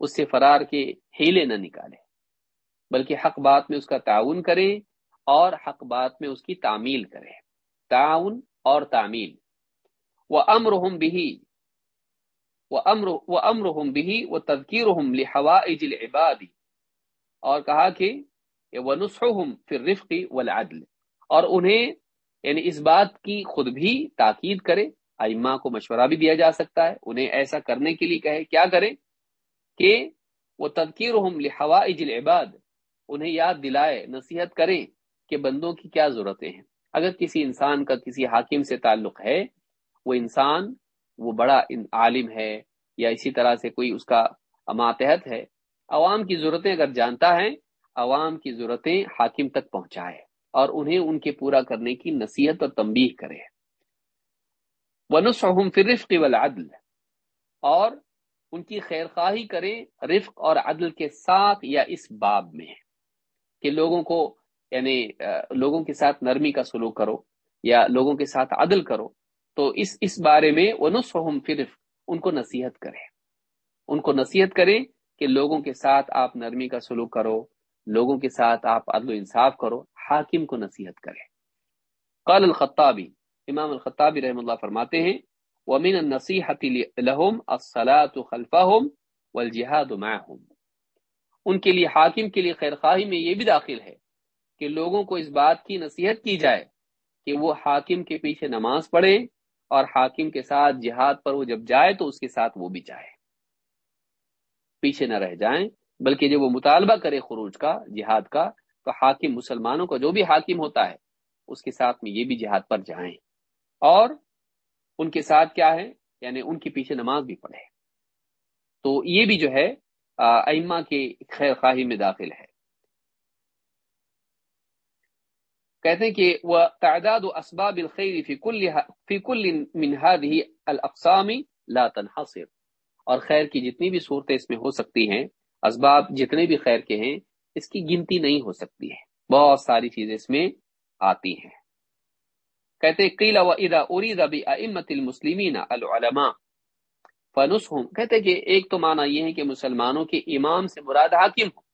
S1: اس سے فرار کے ہیلے نہ نکالے، بلکہ حق بات میں اس کا تعاون کرے اور حق بات میں اس کی تعمیل کرے۔ تعاون اور تعمیل وہ امر بھی وہ امر وہ امر بھی وہ تذکیر ہم لہوا اور کہا کہ وہ نسخم پھر رفقی والعدل۔ اور انہیں یعنی اس بات کی خود بھی تاکید کرے، ائمہ کو مشورہ بھی دیا جا سکتا ہے، انہیں ایسا کرنے کے لیے کہے، کیا کرے؟ کہ وہ تذکیر ہم لہوا العباد۔ انہیں یاد دلائے، نصیحت کریں کہ بندوں کی کیا ضرورتیں ہیں۔ اگر کسی انسان کا کسی حاکم سے تعلق ہے، وہ انسان، وہ بڑا عالم ہے یا اسی طرح سے کوئی اس کا ماتحت ہے، عوام کی ضرورتیں اگر جانتا ہے، عوام کی ضرورتیں حاکم تک پہنچائے اور انہیں ان کے پورا کرنے کی نصیحت اور تنبیہ کرے۔ ونسحم فی الرفق والعدل۔ اور ان کی خیر خواہی کرے رفق اور عدل کے ساتھ یا اس باب میں کہ لوگوں کو یعنی لوگوں کے ساتھ نرمی کا سلوک کرو یا لوگوں کے ساتھ عدل کرو، تو اس اس بارے میں وہ نسخم فرف ان کو نصیحت کرے ان کو نصیحت کریں کہ لوگوں کے ساتھ آپ نرمی کا سلوک کرو، لوگوں کے ساتھ آپ عدل و انصاف کرو، حاکم کو نصیحت کرے قال الخطابی، امام الخطابی رحم اللہ فرماتے ہیں، ومن النصیحت لهم الصلاة خلفهم والجهاد معهم۔ ان کے لیے، حاکم کے لیے خیر خواہی میں یہ بھی داخل ہے کہ لوگوں کو اس بات کی نصیحت کی جائے کہ وہ حاکم کے پیچھے نماز پڑھے اور حاکم کے ساتھ جہاد پر وہ جب جائے تو اس کے ساتھ وہ بھی جائے۔ پیچھے نہ رہ جائیں، بلکہ جب وہ مطالبہ کرے خروج کا، جہاد کا، تو حاکم مسلمانوں کا جو بھی حاکم ہوتا ہے، اس کے ساتھ میں یہ بھی جہاد پر جائیں۔ اور ان کے ساتھ کیا ہے؟ یعنی ان کے پیچھے نماز بھی پڑھے تو یہ بھی جو ہے ائمہ کے خیر خواہی میں داخل ہے۔ کہتے ہیں کہ وہ تعداد و اسباب الخیر فی کل فی کل من هذه الاقسام لا تنحصر۔ اور خیر کی جتنی بھی صورتیں اس میں ہو سکتی ہیں، اسباب جتنے بھی خیر کے ہیں، اس کی گنتی نہیں ہو سکتی ہے۔ بہت ساری چیزیں اس میں آتی ہیں۔ کہتے ہیں قیل و اذا اريد بائمه المسلمین العلماء فنسهم کہتے ہیں کہ ایک تو معنی یہ ہے کہ مسلمانوں کے امام سے مراد حاکم ہو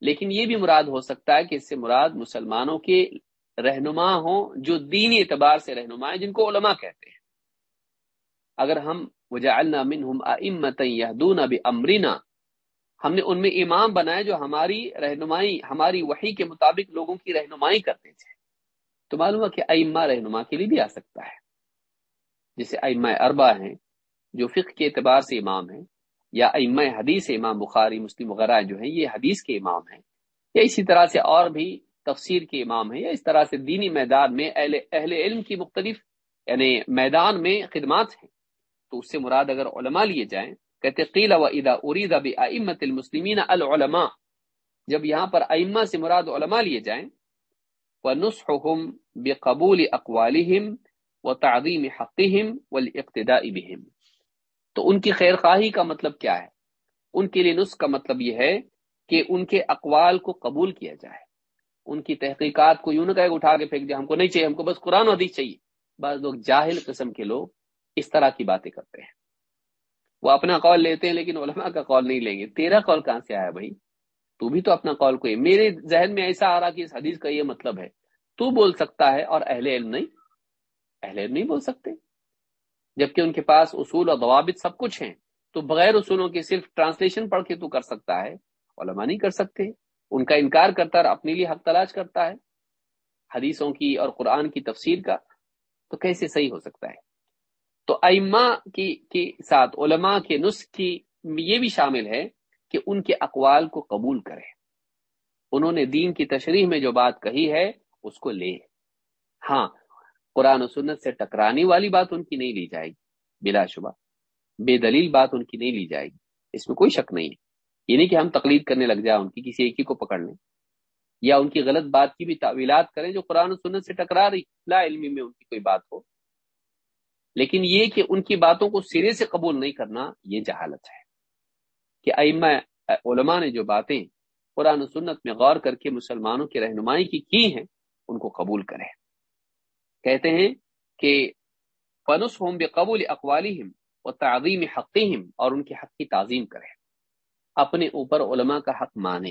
S1: لیکن یہ بھی مراد ہو سکتا ہے کہ اس سے مراد مسلمانوں کے رہنما ہوں جو دینی اعتبار سے رہنما ہیں، جن کو علماء کہتے ہیں۔ اگر ہم وجعلنا منہم ائمتا یہدون بامرنا، ہم نے ان میں امام بنائے جو ہماری رہنمائی، ہماری وحی کے مطابق لوگوں کی رہنمائی کرتے تھے۔ تو معلوم ہے کہ ائمہ رہنما کے لیے بھی آ سکتا ہے۔ جیسے ائمہ اربا ہیں جو فقہ کے اعتبار سے امام ہیں۔ یا ائمہ حدیث امام بخاری، مسلم وغیرہ جو ہیں، یہ حدیث کے امام ہیں۔ یا اسی طرح سے اور بھی تفسیر کے امام ہیں، یا اس طرح سے دینی میدان میں اہل اہل علم کی مختلف یعنی میدان میں خدمات ہیں۔ تو اس سے مراد اگر علماء لیے جائیں، کہتے قیل و ادا ارید اب امت المسلمین العلماء۔ جب یہاں پر ائمہ سے مراد علماء لیے جائیں وہ نسخم بے قبول اقوالہم و تعظیم حقیم والاقتداء بهم تو ان کی خیر خواہی کا مطلب کیا ہے؟ ان کے لیے نسخ کا مطلب یہ ہے کہ ان کے اقوال کو قبول کیا جائے۔ ان کی تحقیقات کو یوں نہ کہ اٹھا کے پھینک دیا، ہم کو نہیں چاہیے، ہم کو بس قرآن حدیث چاہیے۔ بعض لوگ جاہل قسم کے لوگ اس طرح کی باتیں کرتے ہیں۔ وہ اپنا قول لیتے ہیں لیکن علماء کا قول نہیں لیں گے۔ تیرا قول کہاں سے آیا بھائی؟ تو بھی تو اپنا قول کو میرے ذہن میں ایسا آ رہا کہ اس حدیث کا یہ مطلب ہے۔ تو بول سکتا ہے اور اہل علم نہیں، اہل علم نہیں بول سکتے۔ جبکہ ان کے پاس اصول اور ضوابط سب کچھ ہیں، تو بغیر اصولوں کے صرف ٹرانسلیشن پڑھ کے تو کر سکتا ہے، علماء نہیں کر سکتے۔ ان کا انکار کرتا ہے اپنے لیے حق تلاش کرتا ہے۔ حدیثوں کی اور قرآن کی تفسیر کا تو کیسے صحیح ہو سکتا ہے؟ تو ائمہ کی کے ساتھ علماء کے نسخ کی یہ بھی شامل ہے کہ ان کے اقوال کو قبول کرے۔ انہوں نے دین کی تشریح میں جو بات کہی ہے، اس کو لے۔ ہاں قرآن و سنت سے ٹکرانے والی بات ان کی نہیں لی جائے گی، بلا شبہ۔ بے دلیل بات ان کی نہیں لی جائے گی۔ اس میں کوئی شک نہیں ہے۔ یہ نہیں کہ ہم تقلید کرنے لگ جائیں، ان کی کسی ایک ہی کو پکڑ لیں۔ یا ان کی غلط بات کی بھی تعویلات کریں جو قرآن و سنت سے ٹکرا رہی۔ لا علمی میں ان کی کوئی بات ہو۔ لیکن یہ کہ ان کی باتوں کو سرے سے قبول نہیں کرنا یہ جہالت ہے۔ کہ ائمہ علماء نے جو باتیں قرآن و سنت میں غور کر کے مسلمانوں کی رہنمائی کی کی ہیں، ان کو قبول کریں۔ کہتے ہیں کہ فنس ہوں بے قبول اقوالم و تعظیم حقیم اور ان کے حق کی تعظیم کرے اپنے اوپر علماء کا حق مانے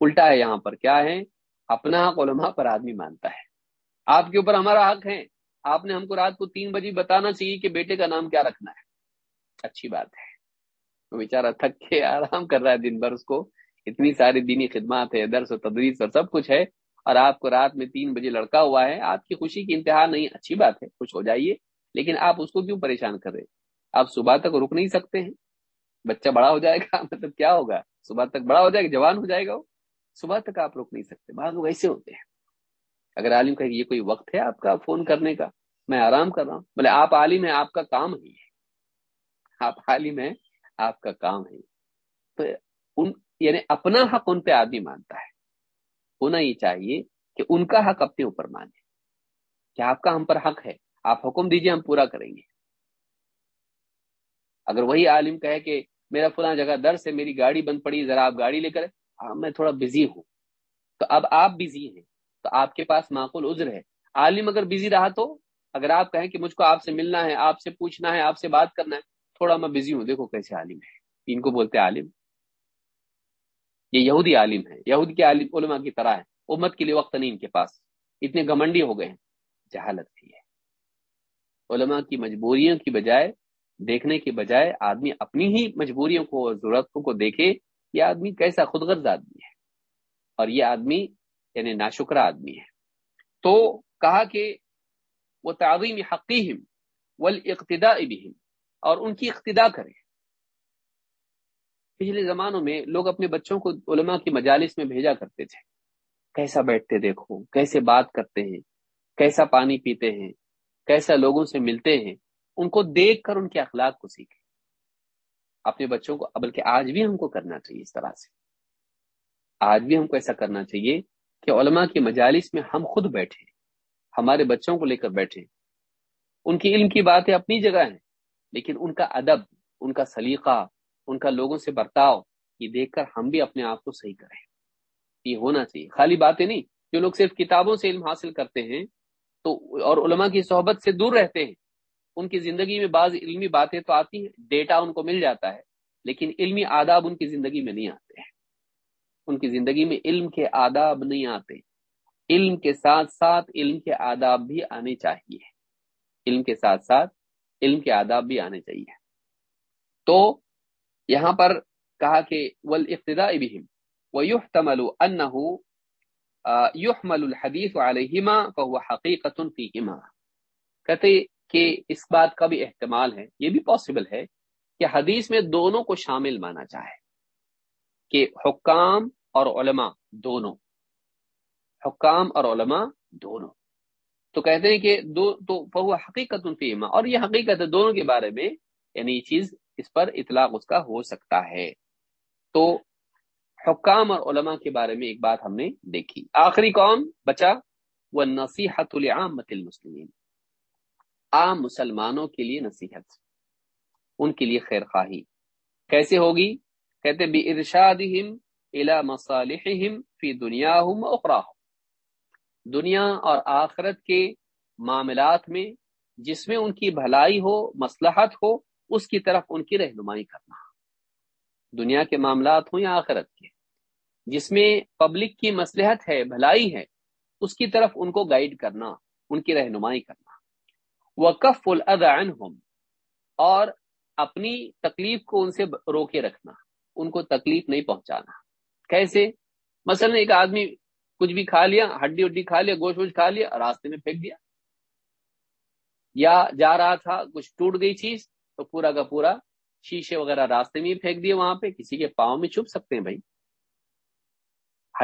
S1: الٹا ہے یہاں پر کیا ہے؟ اپنا حق علماء پر آدمی مانتا ہے۔ آپ کے اوپر ہمارا حق ہے۔ آپ نے ہم کو رات کو تین بجے بتانا چاہیے کہ بیٹے کا نام کیا رکھنا ہے۔ اچھی بات ہے۔ وہ بیچارہ تھک کے آرام کر رہا ہے دن بھر اس کو۔ اتنی ساری دینی خدمات ہے، درس و تدریس اور سب کچھ ہے۔ اور آپ کو رات میں تین بجے لڑکا ہوا ہے، آپ کی خوشی کی انتہا نہیں، اچھی بات ہے، خوش ہو جائیے، لیکن آپ اس کو کیوں پریشان کر رہے آپ صبح تک رک نہیں سکتے ہیں۔ بچہ بڑا ہو جائے گا مطلب کیا ہوگا؟ صبح تک بڑا ہو جائے گا، جوان ہو جائے گا وہ۔ صبح تک آپ رک نہیں سکتے، بعض لوگ ایسے ہوتے ہیں۔ اگر عالم کہ یہ کوئی وقت ہے آپ کا فون کرنے کا، میں آرام کر رہا ہوں۔ بولے آپ عالم ہیں، آپ کا کام ہی ہے آپ عالم ہیں، آپ کا کام ہے تو ان یعنی اپنا حق ان پہ آدمی مانتا ہے۔ ہونا یہ چاہیے کہ ان کا حق اپنے اوپر مانے۔ کیا آپ کا ہم پر حق ہے؟ آپ حکم دیجیے، ہم پورا کریں گے۔ اگر وہی عالم کہے کہ میرا فلاں جگہ در سے میری گاڑی بند پڑی، ذرا آپ گاڑی لے کر۔ ہاں، میں تھوڑا بزی ہوں۔ تو اب آپ بزی ہیں، تو آپ کے پاس معقول عذر ہے۔ عالم اگر بزی رہا تو، اگر آپ کہیں کہ مجھ کو آپ سے ملنا ہے، آپ سے پوچھنا ہے، آپ سے بات کرنا ہے، تھوڑا میں بزی ہوں۔ دیکھو کیسے عالم ہے۔ ان کو بولتے عالم۔ یہ یہودی عالم ہے یہود کے عالم علماء کی طرح ہے، امت کے لیے وقت نہیں ان کے پاس۔ اتنے گمنڈی ہو گئے ہیں، جہالت بھی ہے۔ علماء کی مجبوریوں کی بجائے، دیکھنے کے بجائے آدمی اپنی ہی مجبوریوں کو ضرورتوں کو دیکھے، یہ آدمی کیسا خود غرض آدمی ہے۔ اور یہ آدمی یعنی ناشکرہ آدمی ہے۔ تو کہا کہ وہ تعظیم حقیم والاقتداء بهم، اور ان کی اقتدا کرے پچھلے زمانوں میں لوگ اپنے بچوں کو علماء کی مجالس میں بھیجا کرتے تھے۔ کیسا بیٹھتے دیکھو، کیسے بات کرتے ہیں، کیسا پانی پیتے ہیں، کیسا لوگوں سے ملتے ہیں، ان کو دیکھ کر ان کے اخلاق کو سیکھے اپنے بچوں کو، بلکہ آج بھی ہم کو کرنا چاہیے اس طرح سے۔ آج بھی ہم کو ایسا کرنا چاہیے کہ علماء کی مجالس میں ہم خود بیٹھے ہمارے بچوں کو لے کر بیٹھے ان کی علم کی باتیں اپنی جگہ ہیں، لیکن ان کا ادب، ان کا سلیقہ ان کا لوگوں سے برتاؤ یہ دیکھ کر ہم بھی اپنے آپ کو صحیح کریں۔ یہ ہونا چاہیے۔ خالی باتیں نہیں، جو لوگ صرف کتابوں سے علم حاصل کرتے ہیں، تو اور علماء کی صحبت سے دور رہتے ہیں، ان کی زندگی میں بعض علمی باتیں تو آتی ہیں، ڈیٹا ان کو مل جاتا ہے، لیکن علمی آداب ان کی زندگی میں نہیں آتے ہیں۔ ان کی زندگی میں علم کے آداب نہیں آتے۔ علم کے ساتھ ساتھ علم کے آداب بھی آنے چاہیے۔ علم کے ساتھ ساتھ علم کے آداب بھی آنے چاہیے۔ تو یہاں پر کہا کہ ولابتدا بہم ويحتمل انه يحمل الحديث عليهما فهو حقيقه فيهما۔ کہتے کہ اس بات کا بھی احتمال ہے، یہ بھی پاسبل ہے کہ حدیث میں دونوں کو شامل مانا چاہے کہ حکام اور علماء دونوں۔ حکام اور علماء دونوں۔ تو کہتے ہیں کہ دو، تو فہو حقیقت فیما اور یہ حقیقت ہے دونوں کے بارے میں یعنی یہ چیز اس پر اطلاق اس کا ہو سکتا ہے۔ تو حکام اور علماء کے بارے میں ایک بات ہم نے دیکھی۔ آخری قوم بچا وہ نصیحت العامت المسلمین عام مسلمانوں کے لیے نصیحت، ان کے لیے خیر خواہی۔ کیسے ہوگی؟ کہتے بھی ارشادہم الى فی دنیاہم اخراہم دنیا اور آخرت کے معاملات میں، جس میں ان کی بھلائی ہو، مصلحت ہو اس کی طرف ان کی رہنمائی کرنا۔ دنیا کے معاملات ہوں یا آخرت کے۔ جس میں پبلک کی مصلحت ہے، بھلائی ہے، اس کی طرف ان کو گائیڈ کرنا، ان کی رہنمائی کرنا۔ وقف عنہم اور اپنی تکلیف کو ان سے روکے رکھنا، ان کو تکلیف نہیں پہنچانا۔ کیسے؟ مثلا ایک آدمی کچھ بھی کھا لیا، ہڈی وڈی کھا لیا، گوشت ووشت کھا لیا، راستے میں پھینک دیا۔ یا جا رہا تھا، کچھ ٹوٹ گئی چیز تو پورا کا پورا شیشے وغیرہ راستے میں پھینک دیے وہاں پہ۔ کسی کے پاؤں میں چھپ سکتے ہیں بھائی۔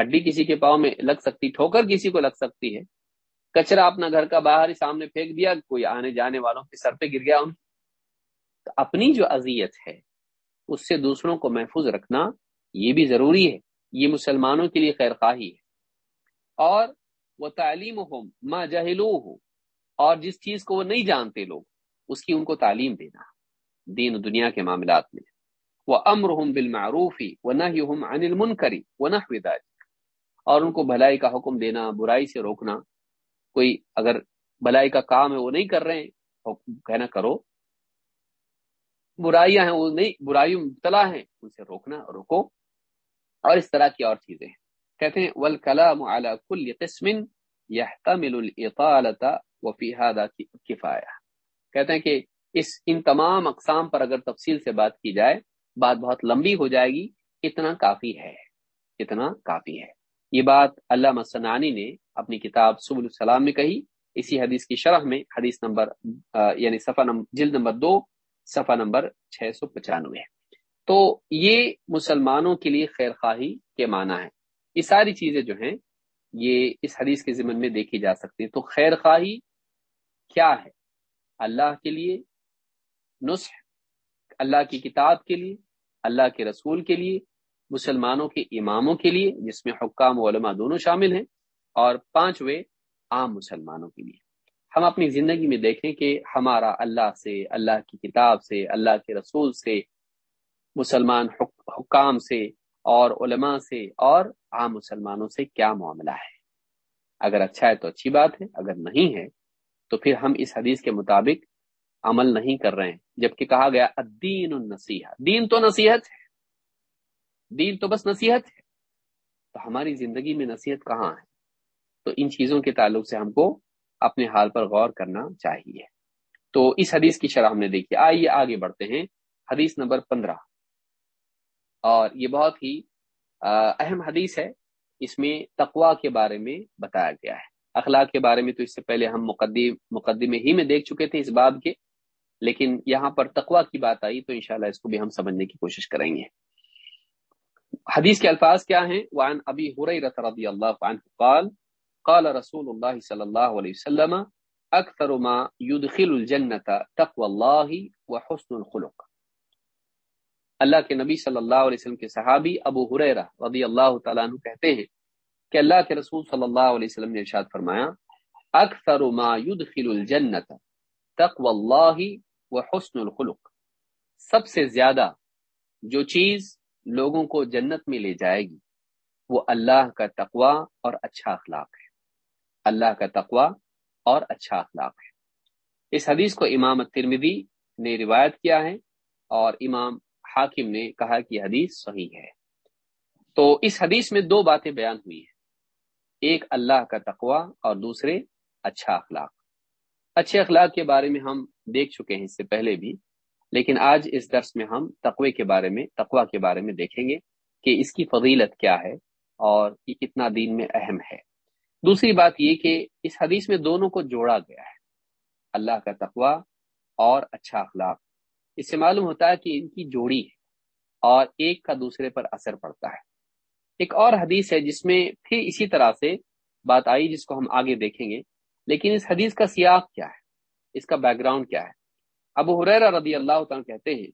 S1: ہڈی کسی کے پاؤں میں لگ سکتی، ٹھوکر کسی کو لگ سکتی ہے۔ کچرا اپنا گھر کا باہر ہی سامنے پھینک دیا، کوئی آنے جانے والوں کے سر پہ گر گیا ان۔ تو اپنی جو اذیت ہے، اس سے دوسروں کو محفوظ رکھنا یہ بھی ضروری ہے۔ یہ مسلمانوں کے لیے خیر خواہی ہے۔ اور وہ تعلیم ہو ماں جہلو ہو اور جس چیز کو وہ نہیں جانتے لوگ، اس کی ان کو تعلیم دینا۔ دین و دنیا کے معاملات میں۔ وہ امر ہوں بالمعروفی وہ نہ ہی ہم انل وہ نہ اور ان کو بھلائی کا حکم دینا، برائی سے روکنا۔ کوئی اگر بلائی کا کام ہے وہ نہیں کر رہے ہیں کہنا کرو۔ برائیاں ہیں، وہ نہیں، برائی مبتلا ہیں، ان سے روکنا روکو اور اس طرح کی اور چیزیں ہیں۔ کہتے ہیں ول کلام اعلی کل قسم يحتمل الاطالة وفي هذا کفایا کہتے ہیں کہ اس ان تمام اقسام پر اگر تفصیل سے بات کی جائے، بات بہت لمبی ہو جائے گی، اتنا کافی ہے، اتنا کافی ہے۔ یہ بات علامہ سنانی نے اپنی کتاب سب السلام میں کہی، اسی حدیث کی شرح میں، حدیث نمبر یعنی صفحہ نمبر جلد نمبر دو، صفحہ نمبر چھ سو پچانوے۔ تو یہ مسلمانوں کے لیے خیر خواہی کے معنی ہے۔ یہ ساری چیزیں جو ہیں، یہ اس حدیث کے ضمن میں دیکھی جا سکتی ہیں۔ تو خیر خواہی کیا ہے؟ اللہ کے لیے نسخ اللہ کی کتاب کے لیے، اللہ کے رسول کے لیے، مسلمانوں کے اماموں کے لیے، جس میں حکام و علماء دونوں شامل ہیں، اور پانچویں عام مسلمانوں کے لیے۔ ہم اپنی زندگی میں دیکھیں کہ ہمارا اللہ سے، اللہ کی کتاب سے، اللہ کے رسول سے، مسلمان حکام سے، اور علماء سے، اور عام مسلمانوں سے کیا معاملہ ہے؟ اگر اچھا ہے تو اچھی بات ہے، اگر نہیں ہے تو پھر ہم اس حدیث کے مطابق عمل نہیں کر رہے ہیں۔ جبکہ کہا گیا الدین النصیحہ۔ دین تو نصیحت ہے۔ دین تو بس نصیحت ہے۔ تو ہماری زندگی میں نصیحت کہاں ہے؟ تو ان چیزوں کے تعلق سے ہم کو اپنے حال پر غور کرنا چاہیے۔ تو اس حدیث کی شرح ہم نے دیکھی۔ آئیے آگے بڑھتے ہیں۔ حدیث نمبر پندرہ۔ اور یہ بہت ہی اہم حدیث ہے۔ اس میں تقوا کے بارے میں بتایا گیا ہے۔ اخلاق کے بارے میں تو اس سے پہلے ہم مقدم، مقدمے ہی میں دیکھ چکے تھے اس بات کے۔ لیکن یہاں پر تقوا کی بات آئی تو انشاءاللہ اس کو بھی ہم سمجھنے کی کوشش کریں گے۔ حدیث کے الفاظ کیا ہیں؟ وعن ابی حریرہ رضی اللہ عنہ قال قال رسول اللہ صلی اللہ علیہ وسلم، اکثر ما يدخل الجنت تقوى اللہ وحسن الخلق۔ اللہ کے نبی صلی اللہ علیہ وسلم کے صحابی ابو حریرہ رضی اللہ تعالیٰ عنہ کہتے ہیں کہ اللہ کے رسول صلی اللہ علیہ وسلم نے ارشاد فرمایا، اکثر ما يدخل الجنت تقوى اللہ وحسن الخلق۔ سب سے زیادہ جو چیز لوگوں کو جنت میں لے جائے گی، وہ اللہ کا تقوا اور اچھا اخلاق ہے۔ اللہ کا تقوا اور اچھا اخلاق ہے۔ اس حدیث کو امام ترمدی نے روایت کیا ہے اور امام حاکم نے کہا کہ یہ حدیث صحیح ہے۔ تو اس حدیث میں دو باتیں بیان ہوئی ہیں۔ ایک اللہ کا تقوا اور دوسرے اچھا اخلاق۔ اچھے اخلاق کے بارے میں ہم دیکھ چکے ہیں اس سے پہلے بھی، لیکن آج اس درس میں ہم تقوی کے بارے میں تقوا کے بارے میں دیکھیں گے کہ اس کی فضیلت کیا ہے اور یہ کتنا دین میں اہم ہے۔ دوسری بات یہ کہ اس حدیث میں دونوں کو جوڑا گیا ہے۔ اللہ کا تقوا اور اچھا اخلاق۔ اس سے معلوم ہوتا ہے کہ ان کی جوڑی ہے اور ایک کا دوسرے پر اثر پڑتا ہے۔ ایک اور حدیث ہے جس میں پھر اسی طرح سے بات آئی جس کو ہم آگے دیکھیں گے۔ لیکن اس حدیث کا سیاق کیا ہے؟ اس کا بیک گراؤنڈ کیا ہے؟ ابو حریرہ رضی اللہ تعالیٰ کہتے ہیں،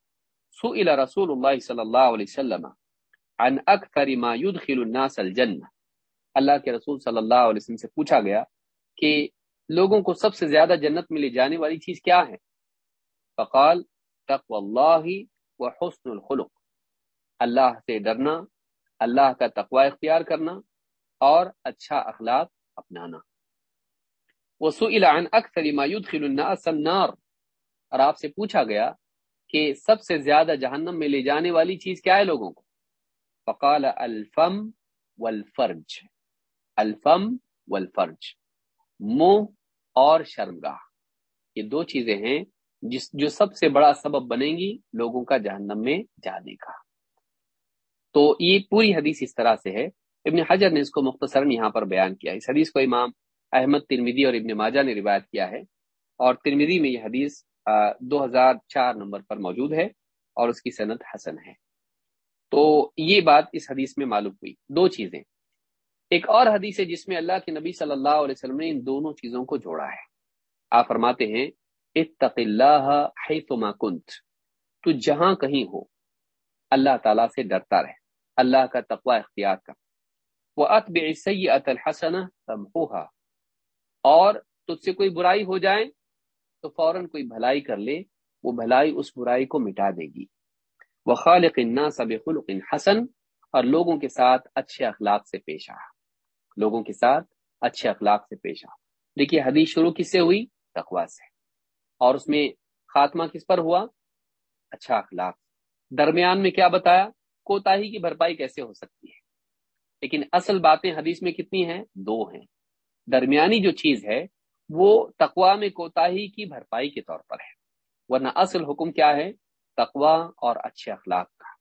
S1: سئل رسول اللہ صلی اللہ علیہ وسلم عن اکثر ما يدخل الناس الجنہ۔ اللہ کے رسول صلی اللہ علیہ وسلم سے پوچھا گیا کہ لوگوں کو سب سے زیادہ جنت میں لے جانے والی چیز کیا ہے؟ فقال تقوى اللہ وحسن الخلق۔ اللہ سے ڈرنا، اللہ کا تقوی اختیار کرنا اور اچھا اخلاق اپنانا۔ وسئل عن اکثر ما يدخل الناس النار۔ اور آپ سے پوچھا گیا کہ سب سے زیادہ جہنم میں لے جانے والی چیز کیا ہے لوگوں کو؟ فقال الفم والفرج۔ الفم والفرج۔ منہ اور شرمگاہ۔ یہ دو چیزیں ہیں جس جو سب سے بڑا سبب بنے گی لوگوں کا جہنم میں جانے کا۔ تو یہ پوری حدیث اس طرح سے ہے۔ ابن حجر نے اس کو مختصراً یہاں پر بیان کیا۔ اس حدیث کو امام احمد ترمیدی اور ابن ماجہ نے روایت کیا ہے اور ترمیدی میں یہ حدیث دو ہزار چار نمبر پر موجود ہے اور اس کی صنعت حسن ہے۔ تو یہ بات اس حدیث میں معلوم ہوئی۔ دو چیزیں۔ ایک اور حدیث ہے جس میں اللہ کے نبی صلی اللہ علیہ وسلم نے ان دونوں چیزوں کو جوڑا ہے۔ آپ فرماتے ہیں، اتق اللہ حیثما کنت۔ تو جہاں کہیں ہو، اللہ تعالیٰ سے ڈرتا رہے۔ اللہ کا تقوی اختیار کر۔ وہ اتب سید الحسن اور تجھ سے کوئی برائی ہو جائے تو فوراً کوئی بھلائی کر لے، وہ بھلائی اس برائی کو مٹا دے گی۔ وہ خالق سب خلق حسن، اور لوگوں کے ساتھ اچھے اخلاق سے پیش آ۔ لوگوں کے ساتھ اچھے اخلاق سے پیش آ۔ دیکھیے، حدیث شروع کس سے ہوئی؟ تقوا سے۔ اور اس میں خاتمہ کس پر ہوا؟ اچھا اخلاق۔ درمیان میں کیا بتایا؟ کوتاہی کی بھرپائی کیسے ہو سکتی ہے؟ لیکن اصل باتیں حدیث میں کتنی ہیں؟ دو ہیں۔ درمیانی جو چیز ہے، وہ تقوا میں کوتاہی کی بھرپائی کے طور پر ہے۔ ورنہ اصل حکم کیا ہے؟ تقوا اور اچھے اخلاق کا۔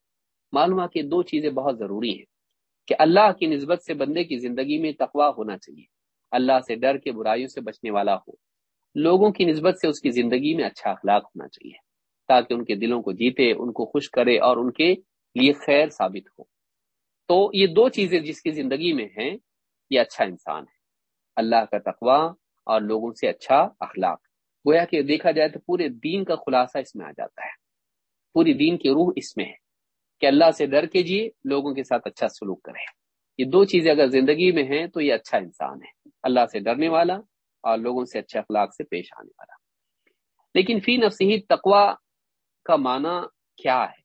S1: معلوم کہ دو چیزیں بہت ضروری ہیں کہ اللہ کی نسبت سے بندے کی زندگی میں تقوا ہونا چاہیے۔ اللہ سے ڈر کے برائیوں سے بچنے والا ہو۔ لوگوں کی نسبت سے اس کی زندگی میں اچھا اخلاق ہونا چاہیے تاکہ ان کے دلوں کو جیتے، ان کو خوش کرے اور ان کے لیے خیر ثابت ہو۔ تو یہ دو چیزیں جس کی زندگی میں ہیں، یہ اچھا انسان ہے۔ اللہ کا تقوا اور لوگوں سے اچھا اخلاق۔ گویا کہ دیکھا جائے تو پورے دین کا خلاصہ اس میں آ جاتا ہے۔ پوری دین کی روح اس میں ہے کہ اللہ سے ڈر کے جیے، لوگوں کے ساتھ اچھا سلوک کرے۔ یہ دو چیزیں اگر زندگی میں ہیں تو یہ اچھا انسان ہے۔ اللہ سے ڈرنے والا اور لوگوں سے اچھے اخلاق سے پیش آنے والا۔ لیکن فی نفسی تقوا کا معنی کیا ہے؟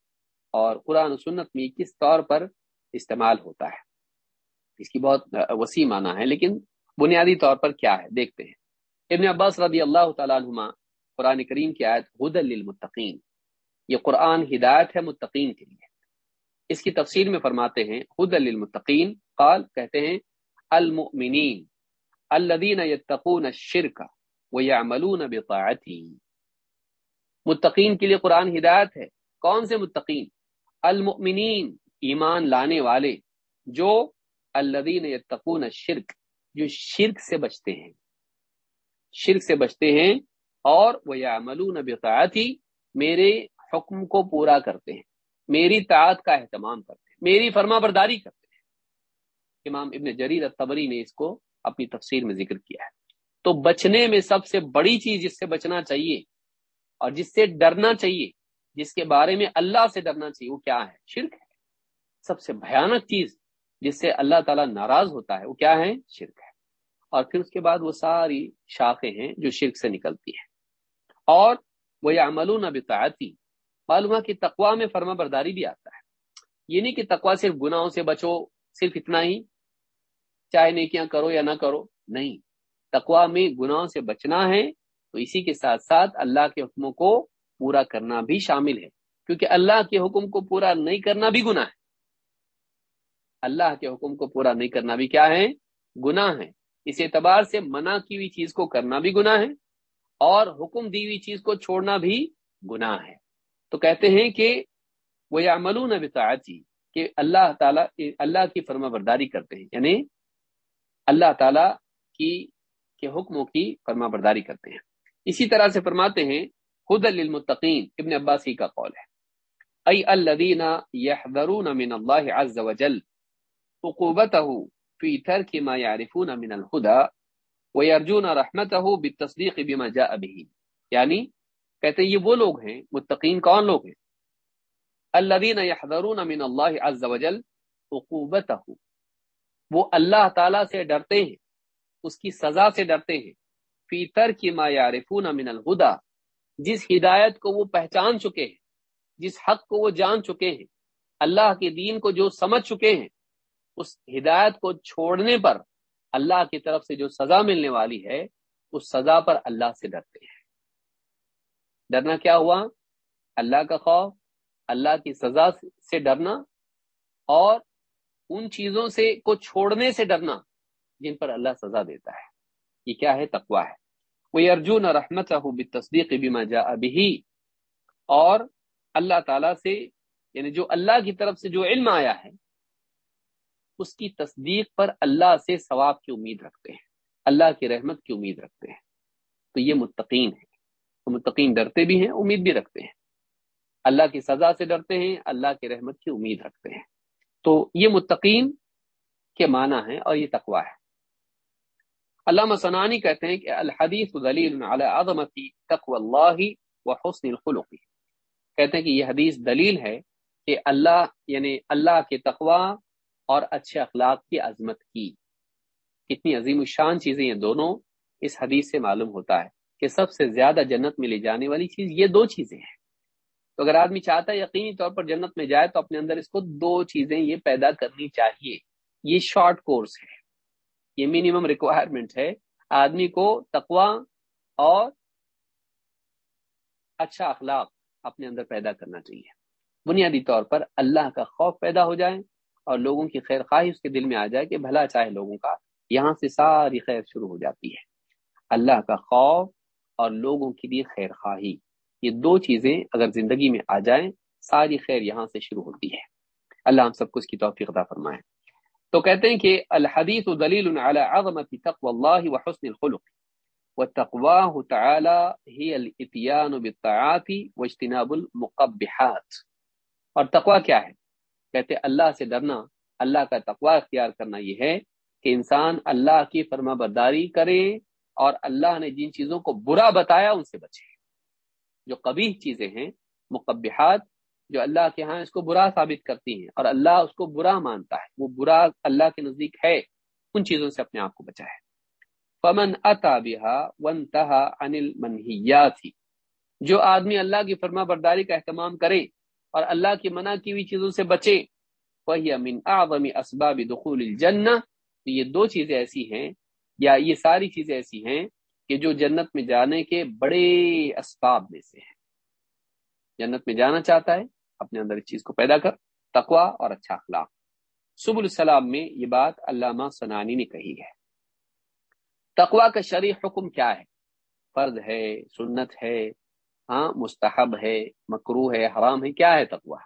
S1: اور قرآن و سنت میں کس طور پر استعمال ہوتا ہے؟ اس کی بہت وسیع معنی ہے، لیکن بنیادی طور پر کیا ہے؟ دیکھتے ہیں۔ ابن عباس رضی اللہ تعالیٰ عنہما قرآن کریم کی آیت حد للمتقین، یہ قرآن ہدایت ہے متقین کے لیے۔ اس کی تفسیر میں فرماتے ہیں حد للمتقین، قال، کہتے ہیں، المؤمنین الذين يتقون الشرك ويعملون بطاعته متقین کے لیے قرآن ہدایت ہے۔ کون سے متقین؟ المؤمنین، ایمان لانے والے، جو الدین یتقون شرک جو شرک سے بچتے ہیں۔ شرک سے بچتے ہیں اور وہ یا ملون میرے حکم کو پورا کرتے ہیں۔ میری طاعت کا اہتمام کرتے ہیں۔ میری فرما برداری کرتے ہیں۔ امام ابن جریر الطبری نے اس کو اپنی تفسیر میں ذکر کیا ہے۔ تو بچنے میں سب سے بڑی چیز جس سے بچنا چاہیے اور جس سے ڈرنا چاہیے، جس کے بارے میں اللہ سے ڈرنا چاہیے، وہ کیا ہے؟ شرک ہے۔ سب سے بھیانک چیز جس سے اللہ تعالیٰ ناراض ہوتا ہے، وہ کیا ہے؟ شرک ہے۔ اور پھر اس کے بعد وہ ساری شاخیں ہیں جو شرک سے نکلتی ہیں۔ اور وہ یہ عمل بتاعتی معلومہ کی تقوا میں فرما برداری بھی آتا ہے۔ یہ نہیں کہ تقوا صرف گناہوں سے بچو، صرف اتنا ہی، چاہے نیکیاں کرو یا نہ کرو، نہیں۔ تقوا میں گناہوں سے بچنا ہے، تو اسی کے ساتھ ساتھ اللہ کے حکموں کو پورا کرنا بھی شامل ہے۔ کیونکہ اللہ کے حکم کو پورا نہیں کرنا بھی گناہ ہے۔ اللہ کے حکم کو پورا نہیں کرنا بھی کیا ہے؟ گناہ ہے۔ اس اعتبار سے منع کی ہوئی چیز کو کرنا بھی گناہ ہے اور حکم دی ہوئی چیز کو چھوڑنا بھی گناہ ہے۔ تو کہتے ہیں کہ وہ عملون بتاعتی کہ اللہ تعالیٰ، اللہ کی فرما برداری کرتے ہیں۔ یعنی اللہ تعالی کی، کے حکموں کی فرما برداری کرتے ہیں۔ اسی طرح سے فرماتے ہیں خد للمتقین ابن عباسی کا قول ہے۔ ای الذین یحذرون من اللہ عز وجل عقوبته في ترك ما يعرفون من الهدى ويرجون رحمته بالتصديق بما جاء به. یعنی کہتے ہیں یہ وہ لوگ ہیں، متقین کون لوگ ہیں؟ الذين يحذرون من الله عز وجل عقوبته. وہ اللہ تعالی سے ڈرتے ہیں، اس کی سزا سے ڈرتے ہیں. فی ترک ما يعرفون من الهدى جس ہدایت کو وہ پہچان چکے ہیں، جس حق کو وہ جان چکے ہیں، اللہ کے دین کو جو سمجھ چکے ہیں اس ہدایت کو چھوڑنے پر اللہ کی طرف سے جو سزا ملنے والی ہے، اس سزا پر اللہ سے ڈرتے ہیں۔ ڈرنا کیا ہوا؟ اللہ کا خوف، اللہ کی سزا سے ڈرنا اور ان چیزوں سے، کو چھوڑنے سے ڈرنا جن پر اللہ سزا دیتا ہے۔ یہ کیا ہے؟ تقوا ہے۔ وہ ارجن رحمت تصدیق بیما جا ابھی اور اللہ تعالی سے یعنی جو اللہ کی طرف سے جو علم آیا ہے اس کی تصدیق پر اللہ سے ثواب کی امید رکھتے ہیں، اللہ کی رحمت کی امید رکھتے ہیں۔ تو یہ متقین ہے تو متقین ڈرتے بھی ہیں، امید بھی رکھتے ہیں۔ اللہ کی سزا سے ڈرتے ہیں، اللہ کی رحمت کی امید رکھتے ہیں۔ تو یہ متقین کے معنی ہے اور یہ تقوا ہے۔ علامہ سنانی کہتے ہیں کہ الحدیث دلیل علی عظمت تقوی اللہ و حسن الخلق۔ کہتے ہیں کہ یہ حدیث دلیل ہے کہ اللہ یعنی اللہ کے تقوی اور اچھے اخلاق کی عظمت کی۔ کتنی عظیم الشان چیزیں یہ دونوں اس حدیث سے معلوم ہوتا ہے کہ سب سے زیادہ جنت میں لے جانے والی چیز یہ دو چیزیں ہیں۔ تو اگر آدمی چاہتا ہے یقینی طور پر جنت میں جائے تو اپنے اندر اس کو دو چیزیں یہ پیدا کرنی چاہیے۔ یہ شارٹ کورس ہے۔ یہ منیمم ریکوائرمنٹ ہے۔ آدمی کو تقوا اور اچھا اخلاق اپنے اندر پیدا کرنا چاہیے۔ بنیادی طور پر اللہ کا خوف پیدا ہو جائے۔ اور لوگوں کی خیر خواہی اس کے دل میں آ جائے کہ بھلا چاہے لوگوں کا، یہاں سے ساری خیر شروع ہو جاتی ہے۔ اللہ کا خوف اور لوگوں کے لیے خیر خواہی، یہ دو چیزیں اگر زندگی میں آ جائیں، ساری خیر یہاں سے شروع ہوتی ہے۔ اللہ ہم سب کو اس کی توفیق عطا فرمائے۔ تو کہتے ہیں کہ الحدیث دلیل على عظمت تقوى الله وحسن الخلق وتقواه تعالى هي الاتيان بالطاعات واجتناب المقبحات۔ اور تقوی کیا ہے؟ کہتے اللہ سے ڈرنا، اللہ کا تقوا اختیار کرنا یہ ہے کہ انسان اللہ کی فرما برداری کرے اور اللہ نے جن چیزوں کو برا بتایا ان سے بچے۔ جو کبھی چیزیں ہیں، مقبحات، جو اللہ کے ہاں اس کو برا ثابت کرتی ہیں اور اللہ اس کو برا مانتا ہے، وہ برا اللہ کے نزدیک ہے، ان چیزوں سے اپنے آپ کو بچائے۔ فمن اتا بہا ون تہا انل منہیات جو آدمی اللہ کی فرما برداری کا اہتمام کرے اور اللہ کی منع کی ہوئی چیزوں سے بچے وہی امین اعظم اسباب دخول الجنہ تو یہ دو چیزیں ایسی ہیں، یا یہ ساری چیزیں ایسی ہیں کہ جو جنت میں جانے کے بڑے اسباب میں سے ہیں۔ جنت میں جانا چاہتا ہے، اپنے اندر اس چیز کو پیدا کر تقوا اور اچھا اخلاق۔ سب السلام میں یہ بات علامہ سنانی نے کہی ہے۔ تقوا کا شرع حکم کیا ہے؟ فرض ہے، سنت ہے ہاں مستحب ہے مکرو ہے، حرام ہے، کیا ہے تقوا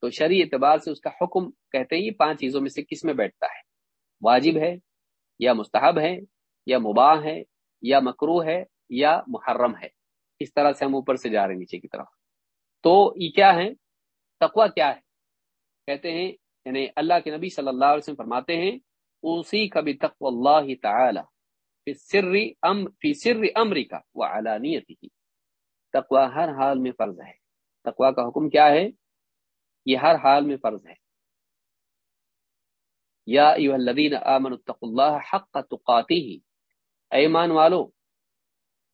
S1: تو شرعی اعتبار سے اس کا حکم کہتے ہیں یہ پانچ چیزوں میں سے کس میں بیٹھتا ہے؟ واجب ہے، یا مستحب ہے، یا مباح ہے، یا مکرو ہے، یا محرم ہے۔ اس طرح سے ہم اوپر سے جا رہے ہیں، نیچے کی طرف۔ تو یہ کیا ہے؟ تقوا کیا ہے؟ کہتے ہیں یعنی اللہ کے نبی صلی اللہ علیہ وسلم فرماتے ہیں اسی کبھی تقو اللہ تعالی فی سر ام فی سر امریکہ و علانیت ہی تقوا ہر حال میں فرض ہے۔ تقوا کا حکم کیا ہے؟ یہ ہر حال میں فرض ہے۔ یا ایوہ الذین آمنوا اتقوا اللہ حق تقاتی ہی ایمان والو،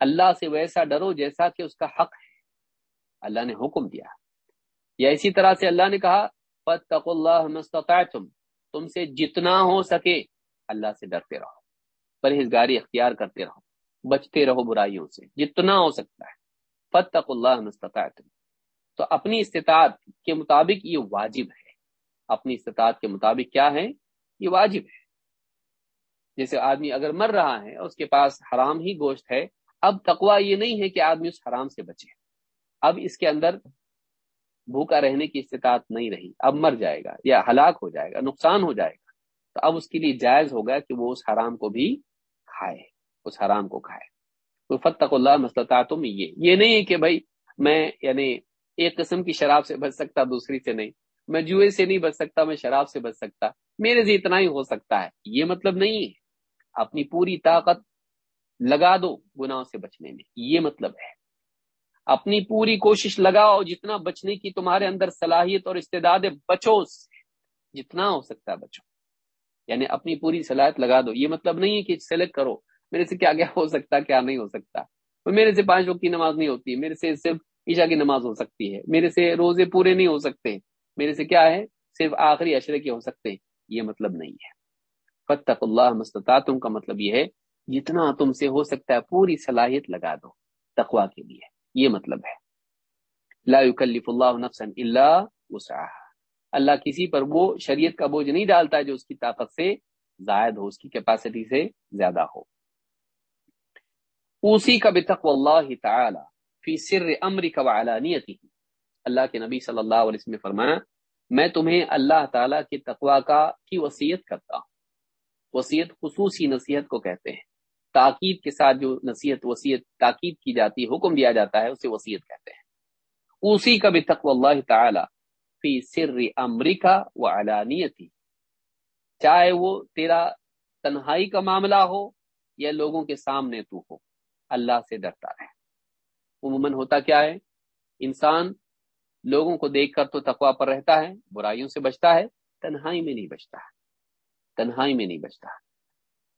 S1: اللہ سے ویسا ڈرو جیسا کہ اس کا حق ہے۔ اللہ نے حکم دیا۔ یا اسی طرح سے اللہ نے کہا، فَاتَّقُوا اللَّهَ مَسْتَطَعْتُمْ تم سے جتنا ہو سکے، اللہ سے ڈرتے رہو۔ پرہیزگاری اختیار کرتے رہو۔ بچتے رہو برائیوں سے۔ جتنا ہو سکتا ہے۔ فتق اللہ مستطاعت تو اپنی استطاعت کے مطابق یہ واجب ہے۔ اپنی استطاعت کے مطابق کیا ہے؟ یہ واجب ہے۔ جیسے آدمی اگر مر رہا ہے، اس کے پاس حرام ہی گوشت ہے، اب تقوا یہ نہیں ہے کہ آدمی اس حرام سے بچے۔ اب اس کے اندر بھوکا رہنے کی استطاعت نہیں رہی۔ اب مر جائے گا یا ہلاک ہو جائے گا، نقصان ہو جائے گا۔ تو اب اس کے لیے جائز ہوگا کہ وہ اس حرام کو بھی کھائے، اس حرام کو کھائے۔ تو فتق اللہ مسلطات تم یہ یہ نہیں ہے کہ بھائی میں یعنی ایک قسم کی شراب سے بچ سکتا، دوسری سے نہیں۔ میں جوئے سے نہیں بچ سکتا، میں شراب سے بچ سکتا۔ میرے سے اتنا ہی ہو سکتا ہے۔ یہ مطلب نہیں ہے۔ اپنی پوری طاقت لگا دو گناہوں سے بچنے میں۔ یہ مطلب ہے۔ اپنی پوری کوشش لگاؤ، جتنا بچنے کی تمہارے اندر صلاحیت اور استعداد بچو جتنا ہو سکتا ہے بچو۔ یعنی اپنی پوری صلاحیت لگا دو۔ یہ مطلب نہیں ہے کہ سلیکٹ کرو۔ میرے سے کیا کیا ہو سکتا، کیا نہیں ہو سکتا۔ میرے سے پانچ وقت کی نماز نہیں ہوتی، میرے سے صرف عشاء کی نماز ہو سکتی ہے۔ میرے سے روزے پورے نہیں ہو سکتے۔ میرے سے کیا ہے؟ صرف آخری اشرے کے ہو سکتے۔ یہ مطلب نہیں ہے۔ فتق اللہ مستطاعتم کا مطلب یہ ہے، جتنا تم سے ہو سکتا ہے پوری صلاحیت لگا دو تقوا کے لیے۔ یہ مطلب ہے۔ لا يكلف اللہ نفسا الا وسعها اللہ کسی پر وہ شریعت کا بوجھ نہیں ڈالتا ہے جو اس کی طاقت سے زائد ہو، اس کی کیپیسٹی سے زیادہ ہو۔ اسی کا بتقو اللہ تعالی فی سر امرک وعلانیتی اللہ کے نبی صلی اللہ علیہ وسلم نے فرمایا، میں تمہیں اللہ تعالی کے تقوا کا کی وصیت کرتا ہوں۔ وصیت خصوصی نصیحت کو کہتے ہیں۔ تاکید کے ساتھ جو نصیحت وصیت تاکید کی جاتی، حکم دیا جاتا ہے، اسے وصیت کہتے ہیں۔ اسی کا بھی اللہ تعالی فی سر امریکہ و علانیتی چاہے وہ تیرا تنہائی کا معاملہ ہو یا لوگوں کے سامنے تو ہو۔ اللہ سے ڈرتا رہے۔ عموماً ہوتا کیا ہے؟ انسان لوگوں کو دیکھ کر تو تقوا پر رہتا ہے، برائیوں سے بچتا ہے، تنہائی میں نہیں بچتا۔ تنہائی میں نہیں بچتا۔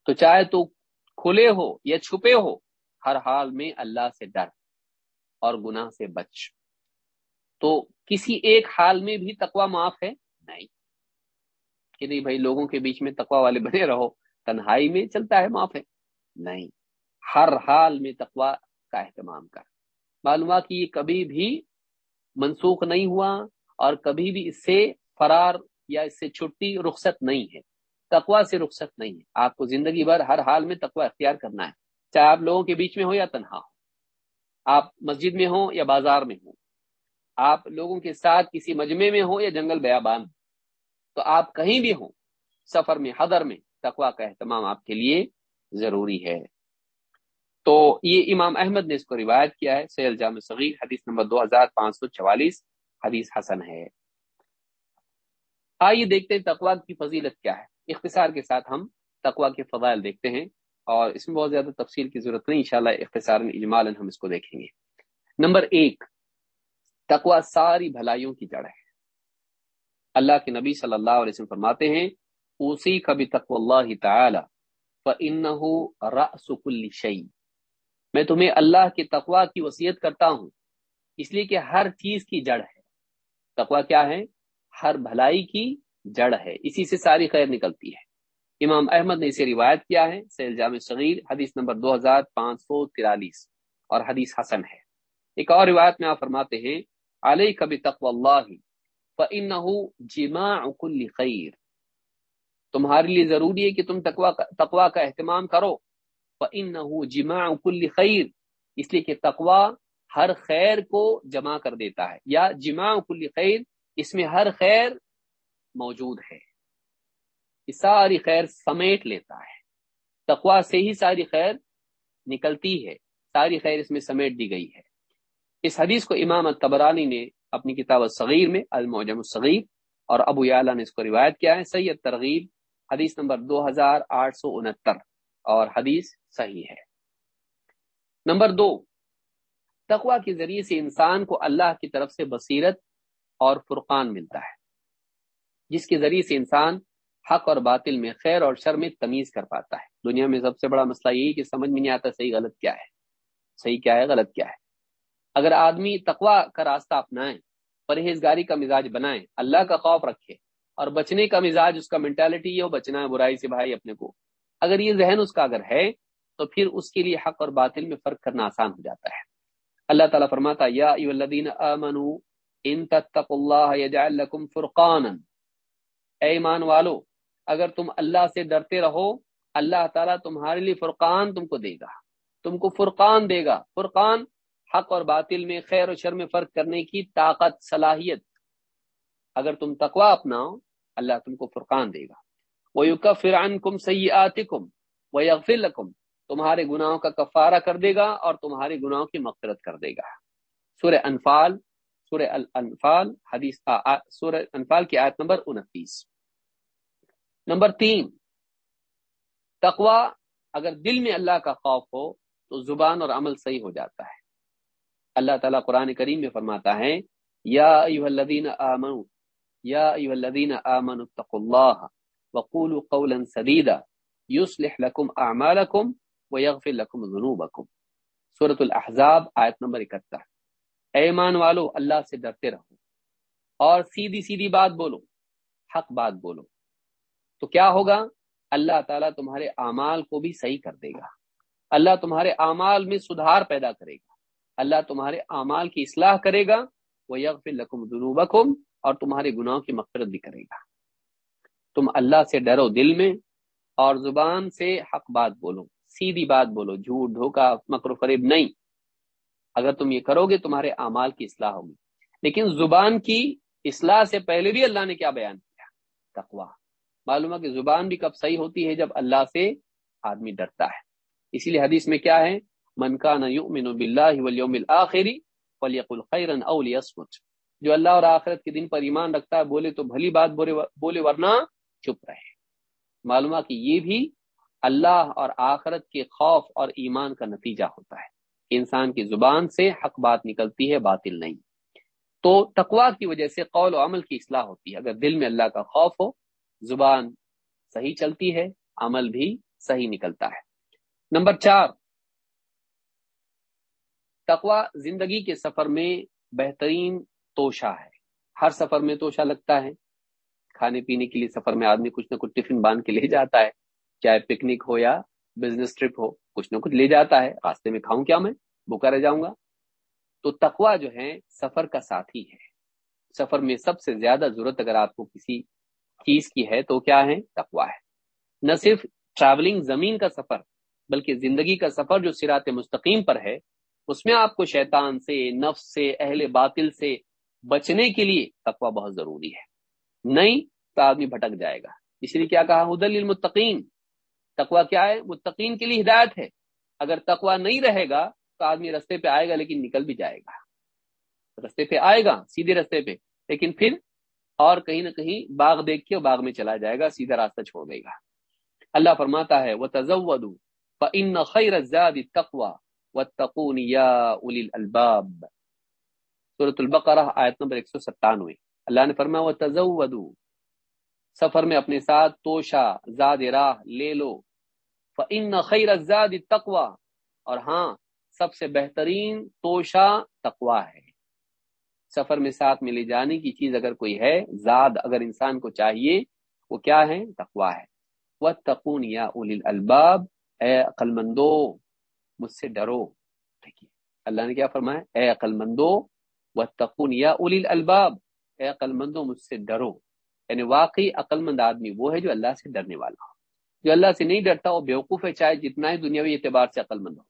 S1: تو چاہے تو کھلے ہو یا چھپے ہو، ہر حال میں اللہ سے ڈر اور گناہ سے بچ۔ تو کسی ایک حال میں بھی تقوا معاف ہے؟ نہیں۔ کہ نہیں بھائی، لوگوں کے بیچ میں تقوا والے بنے رہو، تنہائی میں چلتا ہے، معاف ہے۔ نہیں۔ ہر حال میں تقوا کا اہتمام کر۔ معلوم کہ یہ کبھی بھی منسوخ نہیں ہوا اور کبھی بھی اس سے فرار یا اس سے چھٹی رخصت نہیں ہے۔ تقوا سے رخصت نہیں ہے۔ آپ کو زندگی بھر ہر حال میں تقوا اختیار کرنا ہے۔ چاہے آپ لوگوں کے بیچ میں ہو یا تنہا ہو۔ آپ مسجد میں ہوں یا بازار میں ہوں۔ آپ لوگوں کے ساتھ کسی مجمع میں ہو یا جنگل بیابان۔ تو آپ کہیں بھی ہوں، سفر میں، حضر میں تقوا کا اہتمام آپ کے لیے ضروری ہے۔ تو یہ امام احمد نے اس کو روایت کیا ہے سیل جامع صغیر حدیث نمبر دو ہزار پانچ سو چوالیس، حدیث حسن ہے۔ آئیے دیکھتے ہیں تقوا کی فضیلت کیا ہے۔ اختصار کے ساتھ ہم تقوا کے فضائل دیکھتے ہیں اور اس میں بہت زیادہ تفصیل کی ضرورت نہیں، انشاءاللہ اختصار اجمال ہم اس کو دیکھیں گے۔ نمبر ایک تقوا ساری بھلائیوں کی جڑ ہے۔ اللہ کے نبی صلی اللہ علیہ وسلم فرماتے ہیں اسی کا بھی تقو اللہ تعالی فَإِنَّهُ رَأْسُ كُلِّ شَيْءٍ میں تمہیں اللہ کے تقوا کی وصیت کرتا ہوں۔ اس لیے کہ ہر چیز کی جڑ ہے۔ تقوا کیا ہے؟ ہر بھلائی کی جڑ ہے۔ اسی سے ساری خیر نکلتی ہے۔ امام احمد نے اسے روایت کیا ہے۔ سیل جامع صغیر، حدیث نمبر دو ہزار پانچ سو ترالیس اور حدیث حسن ہے۔ ایک اور روایت میں آپ فرماتے ہیں علیہ کبھی تقو اللہ جماع کل خیر۔ تمہارے لیے ضروری ہے کہ تم تقوا کا اہتمام کرو۔ فَإِنَّهُ جِمَاعُ كُلِّ خیر اس لیے کہ تقوا ہر خیر کو جمع کر دیتا ہے۔ یا جمع کل خیر اس میں ہر خیر موجود ہے۔ یہ ساری خیر سمیٹ لیتا ہے۔ تقوا سے ہی ساری خیر نکلتی ہے۔ ساری خیر اس میں سمیٹ دی گئی ہے۔ اس حدیث کو امام تبرانی نے اپنی کتاب صغیر میں، المعجم الصغیر، اور ابو یعلا نے اس کو روایت کیا ہے۔ سید ترغیب، حدیث نمبر دو ہزار آٹھ سو انہتر۔ اور حدیث صحیح ہے۔ نمبر دو تقوا کے ذریعے سے انسان کو اللہ کی طرف سے بصیرت اور فرقان ملتا ہے، جس کے ذریعے سے انسان حق اور باطل میں خیر اور شر میں تمیز کر پاتا ہے۔ دنیا میں سب سے بڑا مسئلہ یہی کہ سمجھ میں نہیں آتا صحیح غلط کیا ہے، صحیح کیا ہے، غلط کیا ہے۔ اگر آدمی تقوا کا راستہ اپنائیں پرہیزگاری کا مزاج بنائیں اللہ کا خوف رکھے اور بچنے کا مزاج، اس کا مینٹالٹی یہ ہو، بچنا ہے، برائی سے بھائی اپنے کو۔ اگر یہ ذہن اس کا اگر ہے، تو پھر اس کے لیے حق اور باطل میں فرق کرنا آسان ہو جاتا ہے۔ اللہ تعالیٰ فرماتا یا الذین ان تتقوا اللہ یجعل لکم فرقانا۔ اے ایمان والو، اگر تم اللہ سے ڈرتے رہو، اللہ تعالیٰ تمہارے لیے فرقان تم کو دے گا۔ تم کو فرقان دے گا۔ فرقان حق اور باطل میں خیر و شر میں فرق کرنے کی طاقت، صلاحیت۔ اگر تم تقوا اپناؤ، اللہ تم کو فرقان دے گا۔ وہ یو فران کم سی کم وہ تمہارے گناہوں کا کفارہ کر دے گا اور تمہارے گناہوں کی مغفرت کر دے گا۔ سورہ انفال، سورہ الانفال، حدیث سورہ انفال کی آیت نمبر انتیس۔ نمبر تین تقوا اگر دل میں اللہ کا خوف ہو تو زبان اور عمل صحیح ہو جاتا ہے۔ اللہ تعالیٰ قرآن کریم میں فرماتا ہے، یا ایوہ الذین آمنوا، یا ایوہ الذین آمنوا اتقوا اللہ وقولوا قولا سدیدا یصلح لکم اعمالکم ویغفر لکم ذنوبکم سورة الاحزاب آیت نمبر اکتر. اے ایمان والو، اللہ سے ڈرتے رہو اور سیدھی سیدھی بات بولو، حق بات بولو. تو کیا ہوگا؟ اللہ تعالیٰ تمہارے اعمال کو بھی صحیح کر دے گا. اللہ تمہارے اعمال میں سدھار پیدا کرے گا. اللہ تمہارے اعمال کی اصلاح کرے گا وہ یغفر لکم ذنوبکم اور تمہارے گناہوں کی مغفرت بھی کرے گا. تم اللہ سے ڈرو دل میں اور زبان سے حق بات بولو، سیدھی بات بولو، جھوٹ دھوکا مکر فریب نہیں۔ اگر تم یہ کرو گے، تمہارے اعمال کی اصلاح ہوگی۔ لیکن زبان کی اصلاح سے پہلے بھی اللہ نے کیا بیان کیا؟ تقوا معلوم ہے کہ زبان بھی کب صحیح ہوتی ہے؟ جب اللہ سے آدمی ڈرتا ہے۔ اسی لیے حدیث میں کیا ہے؟ من کان یؤمن باللہ والیوم الاخر فلیقل خیرا او لیصمت جو اللہ اور آخرت کے دن پر ایمان رکھتا ہے، بولے تو بھلی بات بولے ورنہ چپ رہے۔ معلومہ کہ یہ بھی اللہ اور آخرت کے خوف اور ایمان کا نتیجہ ہوتا ہے۔ انسان کی زبان سے حق بات نکلتی ہے، باطل نہیں۔ تو تقوا کی وجہ سے قول و عمل کی اصلاح ہوتی ہے۔ اگر دل میں اللہ کا خوف ہو، زبان صحیح چلتی ہے، عمل بھی صحیح نکلتا ہے۔ نمبر چار تقوا زندگی کے سفر میں بہترین توشہ ہے۔ ہر سفر میں توشہ لگتا ہے۔ کھانے پینے کے لیے سفر میں آدمی کچھ نہ کچھ ٹفن باندھ کے لے جاتا ہے، چاہے پکنک ہو یا بزنس ٹرپ ہو، کچھ نہ کچھ لے جاتا ہے۔ راستے میں کھاؤں کیا میں؟ بھوکا رہ جاؤں گا۔ تو تقوا جو ہے، سفر کا ساتھی ہے۔ سفر میں سب سے زیادہ ضرورت اگر آپ کو کسی چیز کی ہے تو کیا ہے؟ تقوا ہے۔ نہ صرف ٹریولنگ زمین کا سفر، بلکہ زندگی کا سفر جو سرات مستقیم پر ہے، اس میں آپ کو شیطان سے، نفس سے، اہل باطل سے بچنے کے لیے تقوا بہت ضروری ہے۔ نہیں تو آدمی بھٹک جائے گا۔ اس لیے کیا کہا؟ حدل المتقین تقوا کیا ہے؟ متقین کے لیے ہدایت ہے۔ اگر تقوا نہیں رہے گا تو آدمی رستے پہ آئے گا لیکن نکل بھی جائے گا۔ رستے پہ آئے گا، سیدھے رستے پہ۔ لیکن پھر اور کہیں نہ کہیں باغ دیکھ کے باغ میں چلا جائے گا، سیدھا راستہ چھوڑ دے گا۔ اللہ فرماتا ہے وہ تزود خیر تقوا واتقون یا اولی الالباب سورة البقرہ، آیت نمبر 197 اللہ نے فرمایا، وتزودوا. سفر میں اپنے ساتھ توشا، زاد راہ لے لو۔ فان خیر الزاد التقوى۔ اور ہاں سب سے بہترین توشا تقوا ہے۔ سفر میں ساتھ میں لے جانے کی چیز اگر کوئی ہے، زاد اگر انسان کو چاہیے، وہ کیا ہے؟ تقوا ہے۔ واتقون یا اولی الالباب اے عقل مندو مجھ سے ڈرو۔ دیکھیے، اللہ نے کیا فرمایا؟ اے عقل مندو و تقن یا الی الباب اے عقل مندو مجھ سے ڈرو۔ یعنی واقعی عقل مند آدمی وہ ہے جو اللہ سے ڈرنے والا ہو۔ جو اللہ سے نہیں ڈرتا وہ بیوقوف ہے، چاہے جتنا ہی دنیاوی اعتبار سے عقل مند ہو۔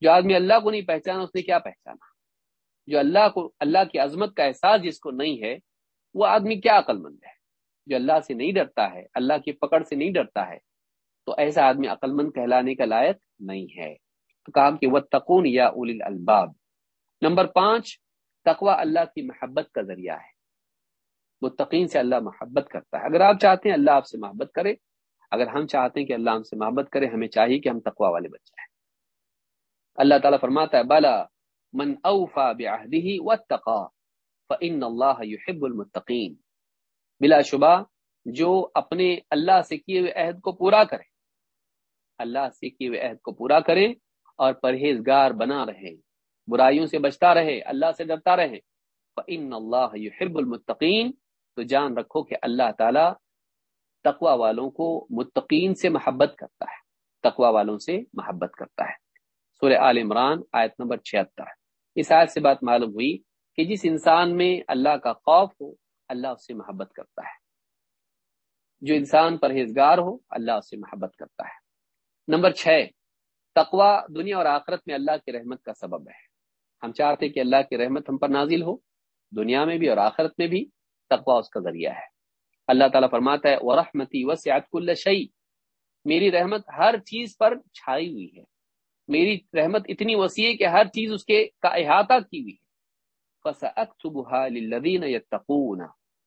S1: جو آدمی اللہ کو نہیں پہچانا، اس نے کیا پہچانا؟ جو اللہ کو، اللہ کی عظمت کا احساس جس کو نہیں ہے، وہ آدمی کیا عقل مند ہے؟ جو اللہ سے نہیں ڈرتا ہے، اللہ کی پکڑ سے نہیں ڈرتا ہے، تو ایسا آدمی عقل مند کہلانے کا لائق نہیں ہے۔ تو کہا کہ وہ تقون یا اول الباب نمبر پانچ تقوا اللہ کی محبت کا ذریعہ ہے۔ متقین سے اللہ محبت کرتا ہے۔ اگر آپ چاہتے ہیں اللہ آپ سے محبت کرے، اگر ہم چاہتے ہیں کہ اللہ ہم سے محبت کرے، ہمیں چاہیے کہ ہم تقوا والے بچ جائیں۔ اللہ تعالیٰ فرماتا ہے بالا من اوفا بعہدہ واتقا فان اللہ يحب المتقین۔ بلا شبہ، جو اپنے اللہ سے کیے ہوئے عہد کو پورا کرے۔ اللہ سے کیے ہوئے عہد کو پورا کرے اور پرہیزگار بنا رہے۔ برائیوں سے بچتا رہے، اللہ سے ڈرتا رہے۔ فان اللہ يحب المتقین۔ تو جان رکھو کہ اللہ تعالی تقوا والوں کو متقین سے محبت کرتا ہے تقوا والوں سے محبت کرتا ہے۔ سورہ آل عمران آیت نمبر چھہتر۔ اس آیت سے بات معلوم ہوئی کہ جس انسان میں اللہ کا خوف ہو، اللہ اس سے محبت کرتا ہے۔ جو انسان پرہیزگار ہو، اللہ اس سے محبت کرتا ہے۔ نمبر چھ تقوا دنیا اور آخرت میں اللہ کی رحمت کا سبب ہے۔ ہم چاہتے کہ اللہ کی رحمت ہم پر نازل ہو، دنیا میں بھی اور آخرت میں بھی۔ تقوا اس کا ذریعہ ہے۔ اللہ تعالیٰ فرماتا ہے وہ رحمتی وسعت کل شعی میری رحمت ہر چیز پر چھائی ہوئی ہے۔ میری رحمت اتنی وسیع ہے کہ ہر چیز اس کے کا احاطہ کی ہوئی ہے۔ فَسَأَكْتُبُهَا لِلَّذِينَ يَتَّقُونَ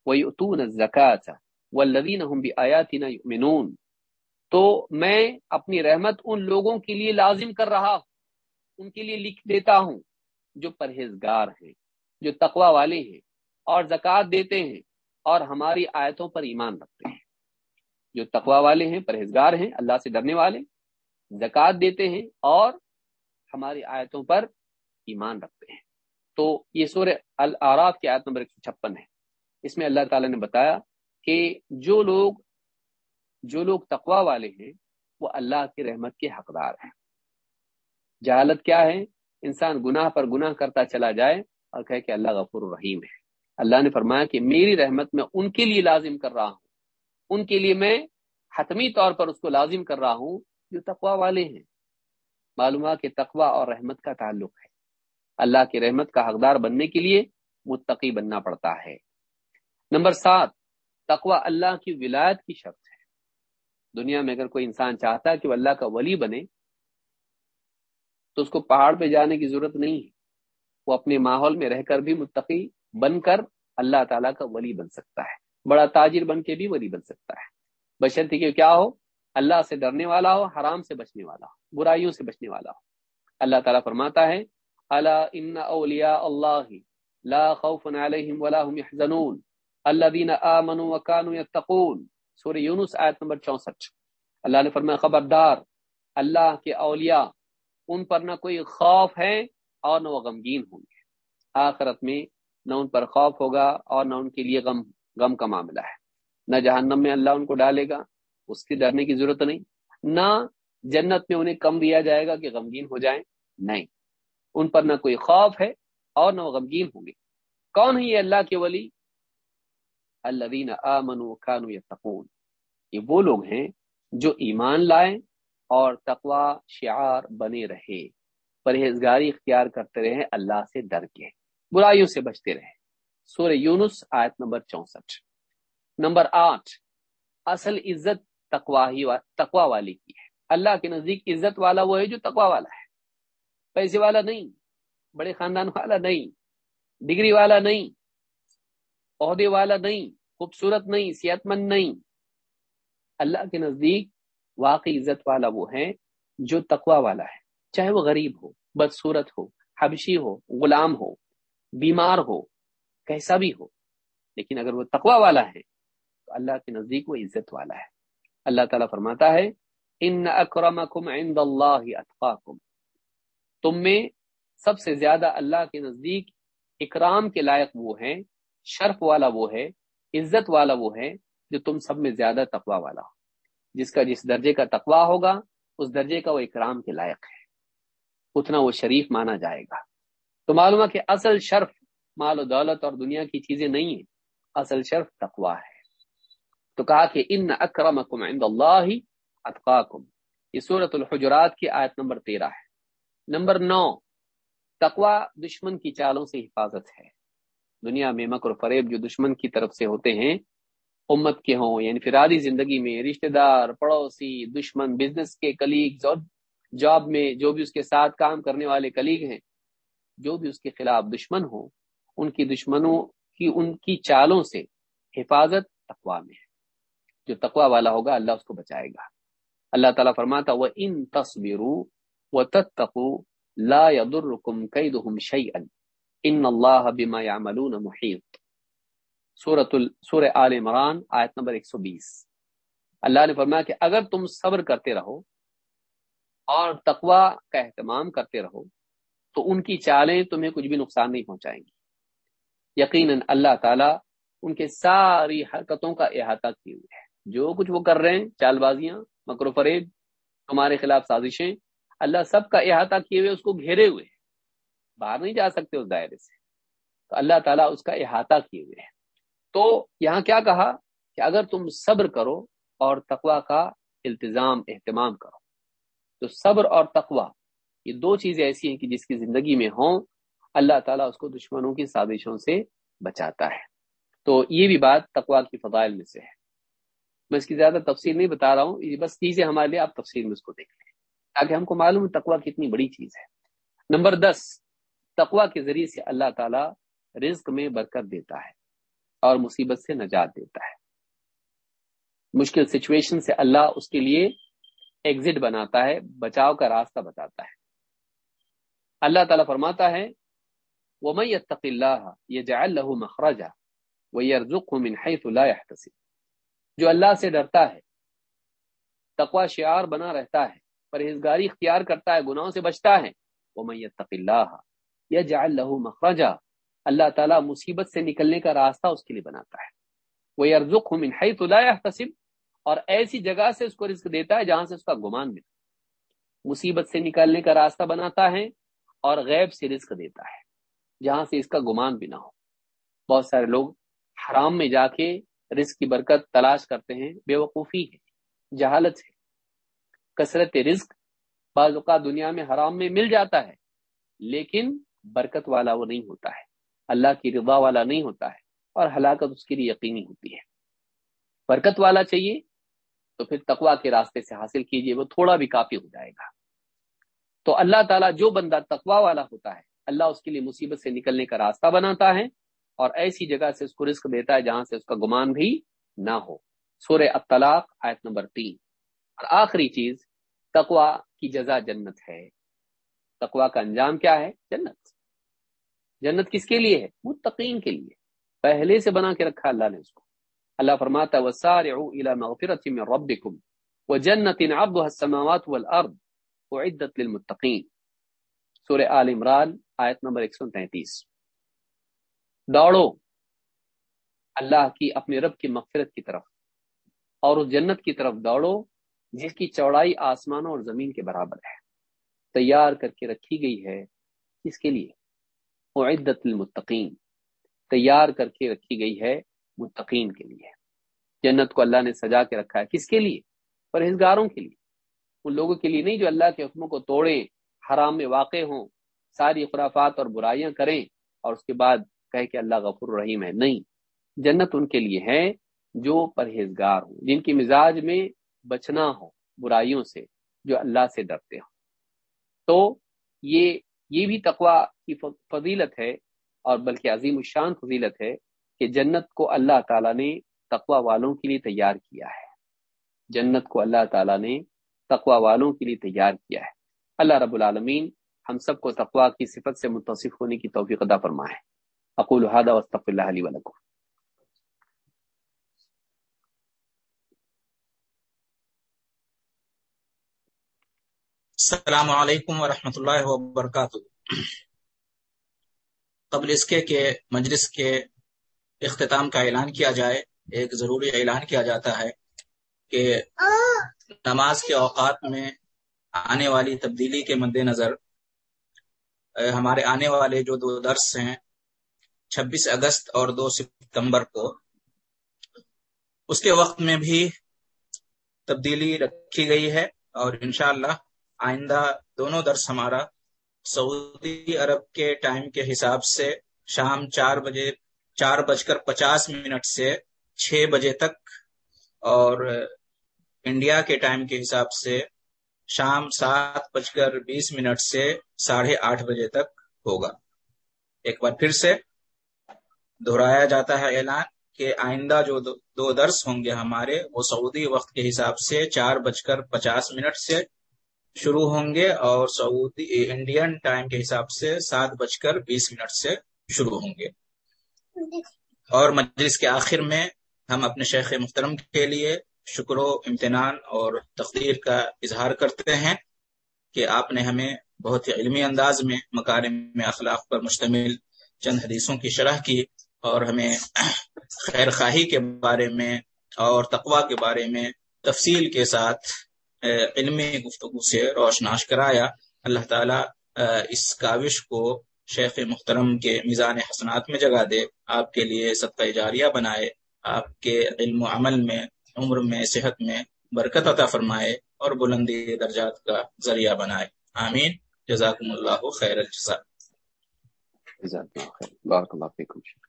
S1: وَيُؤْتُونَ الزَّكَاةَ وَالَّذِينَ هُمْ بِآيَاتِنَا يُؤْمِنُونَ۔ تو میں اپنی رحمت ان لوگوں کے لیے لازم کر رہا ہوں، ان کے لیے لکھ دیتا ہوں جو پرہیزگار ہیں، جو تقوا والے ہیں۔ اور زکوٰۃ دیتے ہیں اور ہماری آیتوں پر ایمان رکھتے ہیں۔ جو تقوا والے ہیں، پرہیزگار ہیں، اللہ سے ڈرنے والے زکوٰۃ دیتے ہیں اور ہماری آیتوں پر ایمان رکھتے ہیں۔ تو یہ سورہ العراف کی آیت نمبر ایک سو چھپن ہے۔ اس میں اللہ تعالی نے بتایا کہ جو لوگ جو لوگ تقوا والے ہیں، وہ اللہ کی رحمت کے حقدار ہیں۔ جہالت کیا ہے؟ انسان گناہ پر گناہ کرتا چلا جائے اور کہے کہ اللہ غفور الرحیم ہے۔ اللہ نے فرمایا کہ میری رحمت میں ان کے لیے لازم کر رہا ہوں۔ ان کے لیے میں حتمی طور پر اس کو لازم کر رہا ہوں جو تقوا والے ہیں۔ معلوم کہ تقوا اور رحمت کا تعلق ہے۔ اللہ کی رحمت کا حقدار بننے کے لیے متقی بننا پڑتا ہے۔ نمبر سات تقوا اللہ کی ولایت کی شرط ہے۔ دنیا میں اگر کوئی انسان چاہتا ہے کہ وہ اللہ کا ولی بنے، تو اس کو پہاڑ پہ جانے کی ضرورت نہیں ہے۔ وہ اپنے ماحول میں رہ کر بھی متقی بن کر اللہ تعالیٰ کا ولی بن سکتا ہے۔ بڑا تاجر بن کے بھی ولی بن سکتا ہے۔ بشرطی کہ کیا ہو؟ اللہ سے ڈرنے والا ہو، حرام سے بچنے والا ہو، برائیوں سے بچنے والا ہو۔ اللہ تعالیٰ فرماتا ہے اللہ ان اولیاء اللہ لا خوف علیہم ولا هم يحزنون الذين آمنوا وكانوا يتقون سورہ یونس آیت نمبر 64 اللہ نے فرمایا، خبردار، اللہ کے اولیاء ان پر نہ کوئی خوف ہے اور نہ وہ غمگین ہوں گے۔ آخرت میں نہ ان پر خوف ہوگا اور نہ ان کے لیے غم غم کا معاملہ ہے۔ نہ جہنم میں اللہ ان کو ڈالے گا، اس کی ڈرنے کی ضرورت نہیں۔ نہ جنت میں انہیں کم دیا جائے گا کہ غمگین ہو جائیں۔ نہیں، ان پر نہ کوئی خوف ہے اور نہ وہ غمگین ہوں گے۔ کون ہے یہ اللہ کے ولی؟ الذین آمنوا کانوا یتقون۔ یہ وہ لوگ ہیں جو ایمان لائیں اور تقوا شعار بنے رہے۔ پرہیزگاری اختیار کرتے رہے اللہ سے ڈر کے۔ برائیوں سے بچتے رہے۔ سورہ یونس آیت نمبر چونسٹھ۔ نمبر آٹھ، اصل عزت تقوا ہی تقوا والی کی ہے۔ اللہ کے نزدیک عزت والا وہ ہے جو تقوا والا ہے۔ پیسے والا نہیں، بڑے خاندان والا نہیں، ڈگری والا نہیں، عہدے والا نہیں، خوبصورت نہیں، صحت مند نہیں۔ اللہ کے نزدیک واقعی عزت والا وہ ہے جو تقوا والا ہے۔ چاہے وہ غریب ہو، بدصورت ہو، حبشی ہو، غلام ہو بیمار ہو، کیسا بھی ہو، لیکن اگر وہ تقوا والا ہے، تو اللہ کے نزدیک وہ عزت والا ہے۔ اللہ تعالیٰ فرماتا ہے، ان اکرمکم عند اللہ اتقاکم تم میں سب سے زیادہ اللہ کے نزدیک اکرام کے لائق وہ ہے شرف والا وہ ہے، عزت والا وہ ہے، جو تم سب میں زیادہ تقوا والا ہو۔ جس کا جس درجے کا تقوا ہوگا، اس درجے کا وہ اکرام کے لائق ہے۔ اتنا وہ شریف مانا جائے گا۔ تو معلوم ہے کہ اصل شرف مال و دولت اور دنیا کی چیزیں نہیں ہیں، اصل شرف تقوا ہے۔ تو کہا کہ ان اکرمکم عند اللہ اتقاکم۔ یہ صورت الحجرات کی آیت نمبر تیرہ ہے۔ نمبر نو تقوا دشمن کی چالوں سے حفاظت ہے۔ دنیا میں مکر و فریب جو دشمن کی طرف سے ہوتے ہیں، امت کے ہوں یعنی فرادی زندگی میں، رشتہ دار، پڑوسی، دشمن بزنس کے کلیگ جاب میں جو بھی اس کے ساتھ کام کرنے والے کلیگ ہیں جو بھی اس کے خلاف دشمن ہوں، ان کی دشمنوں کی، ان کی چالوں سے حفاظت تقوا میں ہے۔ جو تقوا والا ہوگا، اللہ اس کو بچائے گا۔ اللہ تعالیٰ فرماتا وہ ان تصویروں و تتقو لا يضركم كيدهم شيئا۔ ان اللہ بما يعملون محیط سورت ال آل عمران، آیت نمبر 120 اللہ نے فرمایا کہ اگر تم صبر کرتے رہو اور تقوا کا اہتمام کرتے رہو تو ان کی چالیں تمہیں کچھ بھی نقصان نہیں پہنچائیں گی۔ یقیناً اللہ تعالیٰ ان کے ساری حرکتوں کا احاطہ کیے ہوئے ہے جو کچھ وہ کر رہے ہیں چال بازیاں مکر و فریب، تمہارے خلاف سازشیں، اللہ سب کا احاطہ کیے ہوئے، اس کو گھیرے ہوئے باہر نہیں جا سکتے اس دائرے سے۔ تو اللہ تعالیٰ اس کا احاطہ کیے ہوئے ہیں۔ تو یہاں کیا کہا؟ کہ اگر تم صبر کرو اور تقوا کا التظام اہتمام کرو۔ تو صبر اور تقوا یہ دو چیزیں ایسی ہیں کہ جس کی زندگی میں ہوں، اللہ تعالیٰ اس کو دشمنوں کی سازشوں سے بچاتا ہے۔ تو یہ بھی بات تقوا کی فضائل میں سے ہے۔ میں اس کی زیادہ تفصیل نہیں بتا رہا ہوں، یہ بس چیزیں ہمارے لیے آپ تفصیل میں اس کو دیکھ لیں۔ تاکہ ہم کو معلوم تقوا کتنی بڑی چیز ہے۔ نمبر دس تقوا کے ذریعے سے اللہ تعالی رزق میں برکت دیتا ہے اور مصیبت سے نجات دیتا ہے۔ مشکل سچویشن سے اللہ اس کے لیے ایگزٹ بناتا ہے، بچاؤ کا راستہ بتاتا ہے۔ اللہ تعالیٰ فرماتا ہے وہ میں اللہ یہ جا اللہ مخرجہ وہ من جو اللہ سے ڈرتا ہے تقوا شعار بنا رہتا ہے، پرہیزگاری اختیار کرتا ہے، گناہوں سے بچتا ہے وہ میں اللہ یا جا اللہ اللہ تعالیٰ مصیبت سے نکلنے کا راستہ اس کے لیے بناتا ہے۔ وہ ارزق من حیث لا اور ایسی جگہ سے اس کو رزق دیتا ہے جہاں سے اس کا گمان ملتا مصیبت سے نکالنے کا راستہ بناتا ہے اور غیب سے رزق دیتا ہے، جہاں سے اس کا گمان بھی نہ ہو۔ بہت سارے لوگ حرام میں جا کے رزق کی برکت تلاش کرتے ہیں، بے وقوفی ہے، جہالت ہے۔ کثرت رزق بعض اوقات دنیا میں حرام میں مل جاتا ہے، لیکن برکت والا وہ نہیں ہوتا ہے۔ اللہ کی رضا والا نہیں ہوتا ہے اور ہلاکت اس کے لیے یقینی ہوتی ہے۔ برکت والا چاہیے تو پھر تقوا کے راستے سے حاصل کیجیے، وہ تھوڑا بھی کافی ہو جائے گا۔ تو اللہ تعالیٰ جو بندہ تقوا والا ہوتا ہے، اللہ اس کے لیے مصیبت سے نکلنے کا راستہ بناتا ہے اور ایسی جگہ سے اس کو رزق دیتا ہے جہاں سے اس کا گمان بھی نہ ہو۔ سورہ اطلاق آیت نمبر تین۔ اور آخری چیز تقوا کی جزا جنت ہے۔ تقوا کا انجام کیا ہے؟ جنت۔ جنت کس کے لیے ہے؟ متقین کے لیے۔ پہلے سے بنا کے رکھا اللہ نے اس کو۔ اللہ فرماتا وسارعوا الى مغفرة من ربكم عرضها السماوات والارض وعدت للمتقین۔ سورہ آل عمران، آیت نمبر 133 دوڑو اللہ کی اپنے رب کی مغفرت کی طرف اور اس جنت کی طرف دوڑو جس کی چوڑائی آسمانوں اور زمین کے برابر ہے۔ تیار کر کے رکھی گئی ہے کس کے لیے؟ عدت المتقین تیار کر کے رکھی گئی ہے متقین کے لیے۔ جنت کو اللہ نے سجا کے رکھا ہے کس کے لیے؟ پرہیزگاروں کے لیے۔ ان لوگوں کے لیے نہیں جو اللہ کے حکموں کو توڑیں، حرام میں واقع ہوں، ساری خرافات اور برائیاں کریں اور اس کے بعد کہے کہ اللہ غفر رحیم ہے۔ نہیں، جنت ان کے لیے ہے جو پرہیزگار ہوں، جن کی مزاج میں بچنا ہو، برائیوں سے جو اللہ سے ڈرتے ہوں۔ تو یہ یہ بھی تقوا کی فضیلت ہے اور بلکہ عظیم الشان فضیلت ہے کہ جنت کو اللہ تعالیٰ نے تقوا والوں کے لیے تیار کیا ہے۔ جنت کو اللہ تعالیٰ نے تقوا والوں کے لیے تیار کیا ہے۔ اللہ رب العالمین ہم سب کو تقوا کی صفت سے متصف ہونے کی توفیق ادا فرمائے۔ اقول هذا واستغفر الله لي ولكم۔
S2: السلام علیکم ورحمۃ اللہ وبرکاتہ۔ قبل اس کے کہ مجلس کے اختتام کا اعلان کیا جائے، ایک ضروری اعلان کیا جاتا ہے کہ نماز کے اوقات میں آنے والی تبدیلی کے مد نظر ہمارے آنے والے جو دو درس ہیں، چھبیس اگست اور دو ستمبر کو، اس کے وقت میں بھی تبدیلی رکھی گئی ہے اور انشاءاللہ آئندہ دونوں درس ہمارا سعودی عرب کے ٹائم کے حساب سے شام چار بجے، چار بج کر پچاس منٹ سے چھ بجے تک اور انڈیا کے ٹائم کے حساب سے شام سات بج کر بیس منٹ سے ساڑھے آٹھ بجے تک ہوگا۔ ایک بار پھر سے دہرایا جاتا ہے اعلان کہ آئندہ جو دو درس ہوں گے ہمارے، وہ سعودی وقت کے حساب سے چار بج کر پچاس منٹ سے شروع ہوں گے اور سعودی انڈین ٹائم کے حساب سے سات بج کر بیس منٹ سے شروع ہوں گے۔ اور مجلس کے آخر میں ہم اپنے شیخ محترم کے لیے شکر و امتنان اور تقدیر کا اظہار کرتے ہیں کہ آپ نے ہمیں بہت ہی علمی انداز میں مکارم میں اخلاق پر مشتمل چند حدیثوں کی شرح کی اور ہمیں خیر خواہی کے بارے میں اور تقوا کے بارے میں تفصیل کے ساتھ علمی گفتگو سے روشناش کرایا۔ اللہ تعالیٰ اس کاوش کو شیخ محترم کے میزان حسنات میں جگہ دے۔ آپ کے لیے صدقہ جاریہ بنائے۔ آپ کے علم و عمل میں عمر میں، صحت میں برکت عطا فرمائے اور بلندی درجات کا ذریعہ بنائے۔ آمین۔ جزاکم اللہ خیر الجزا
S1: جزاک اللہ خیر۔ بارک اللہ فیکم۔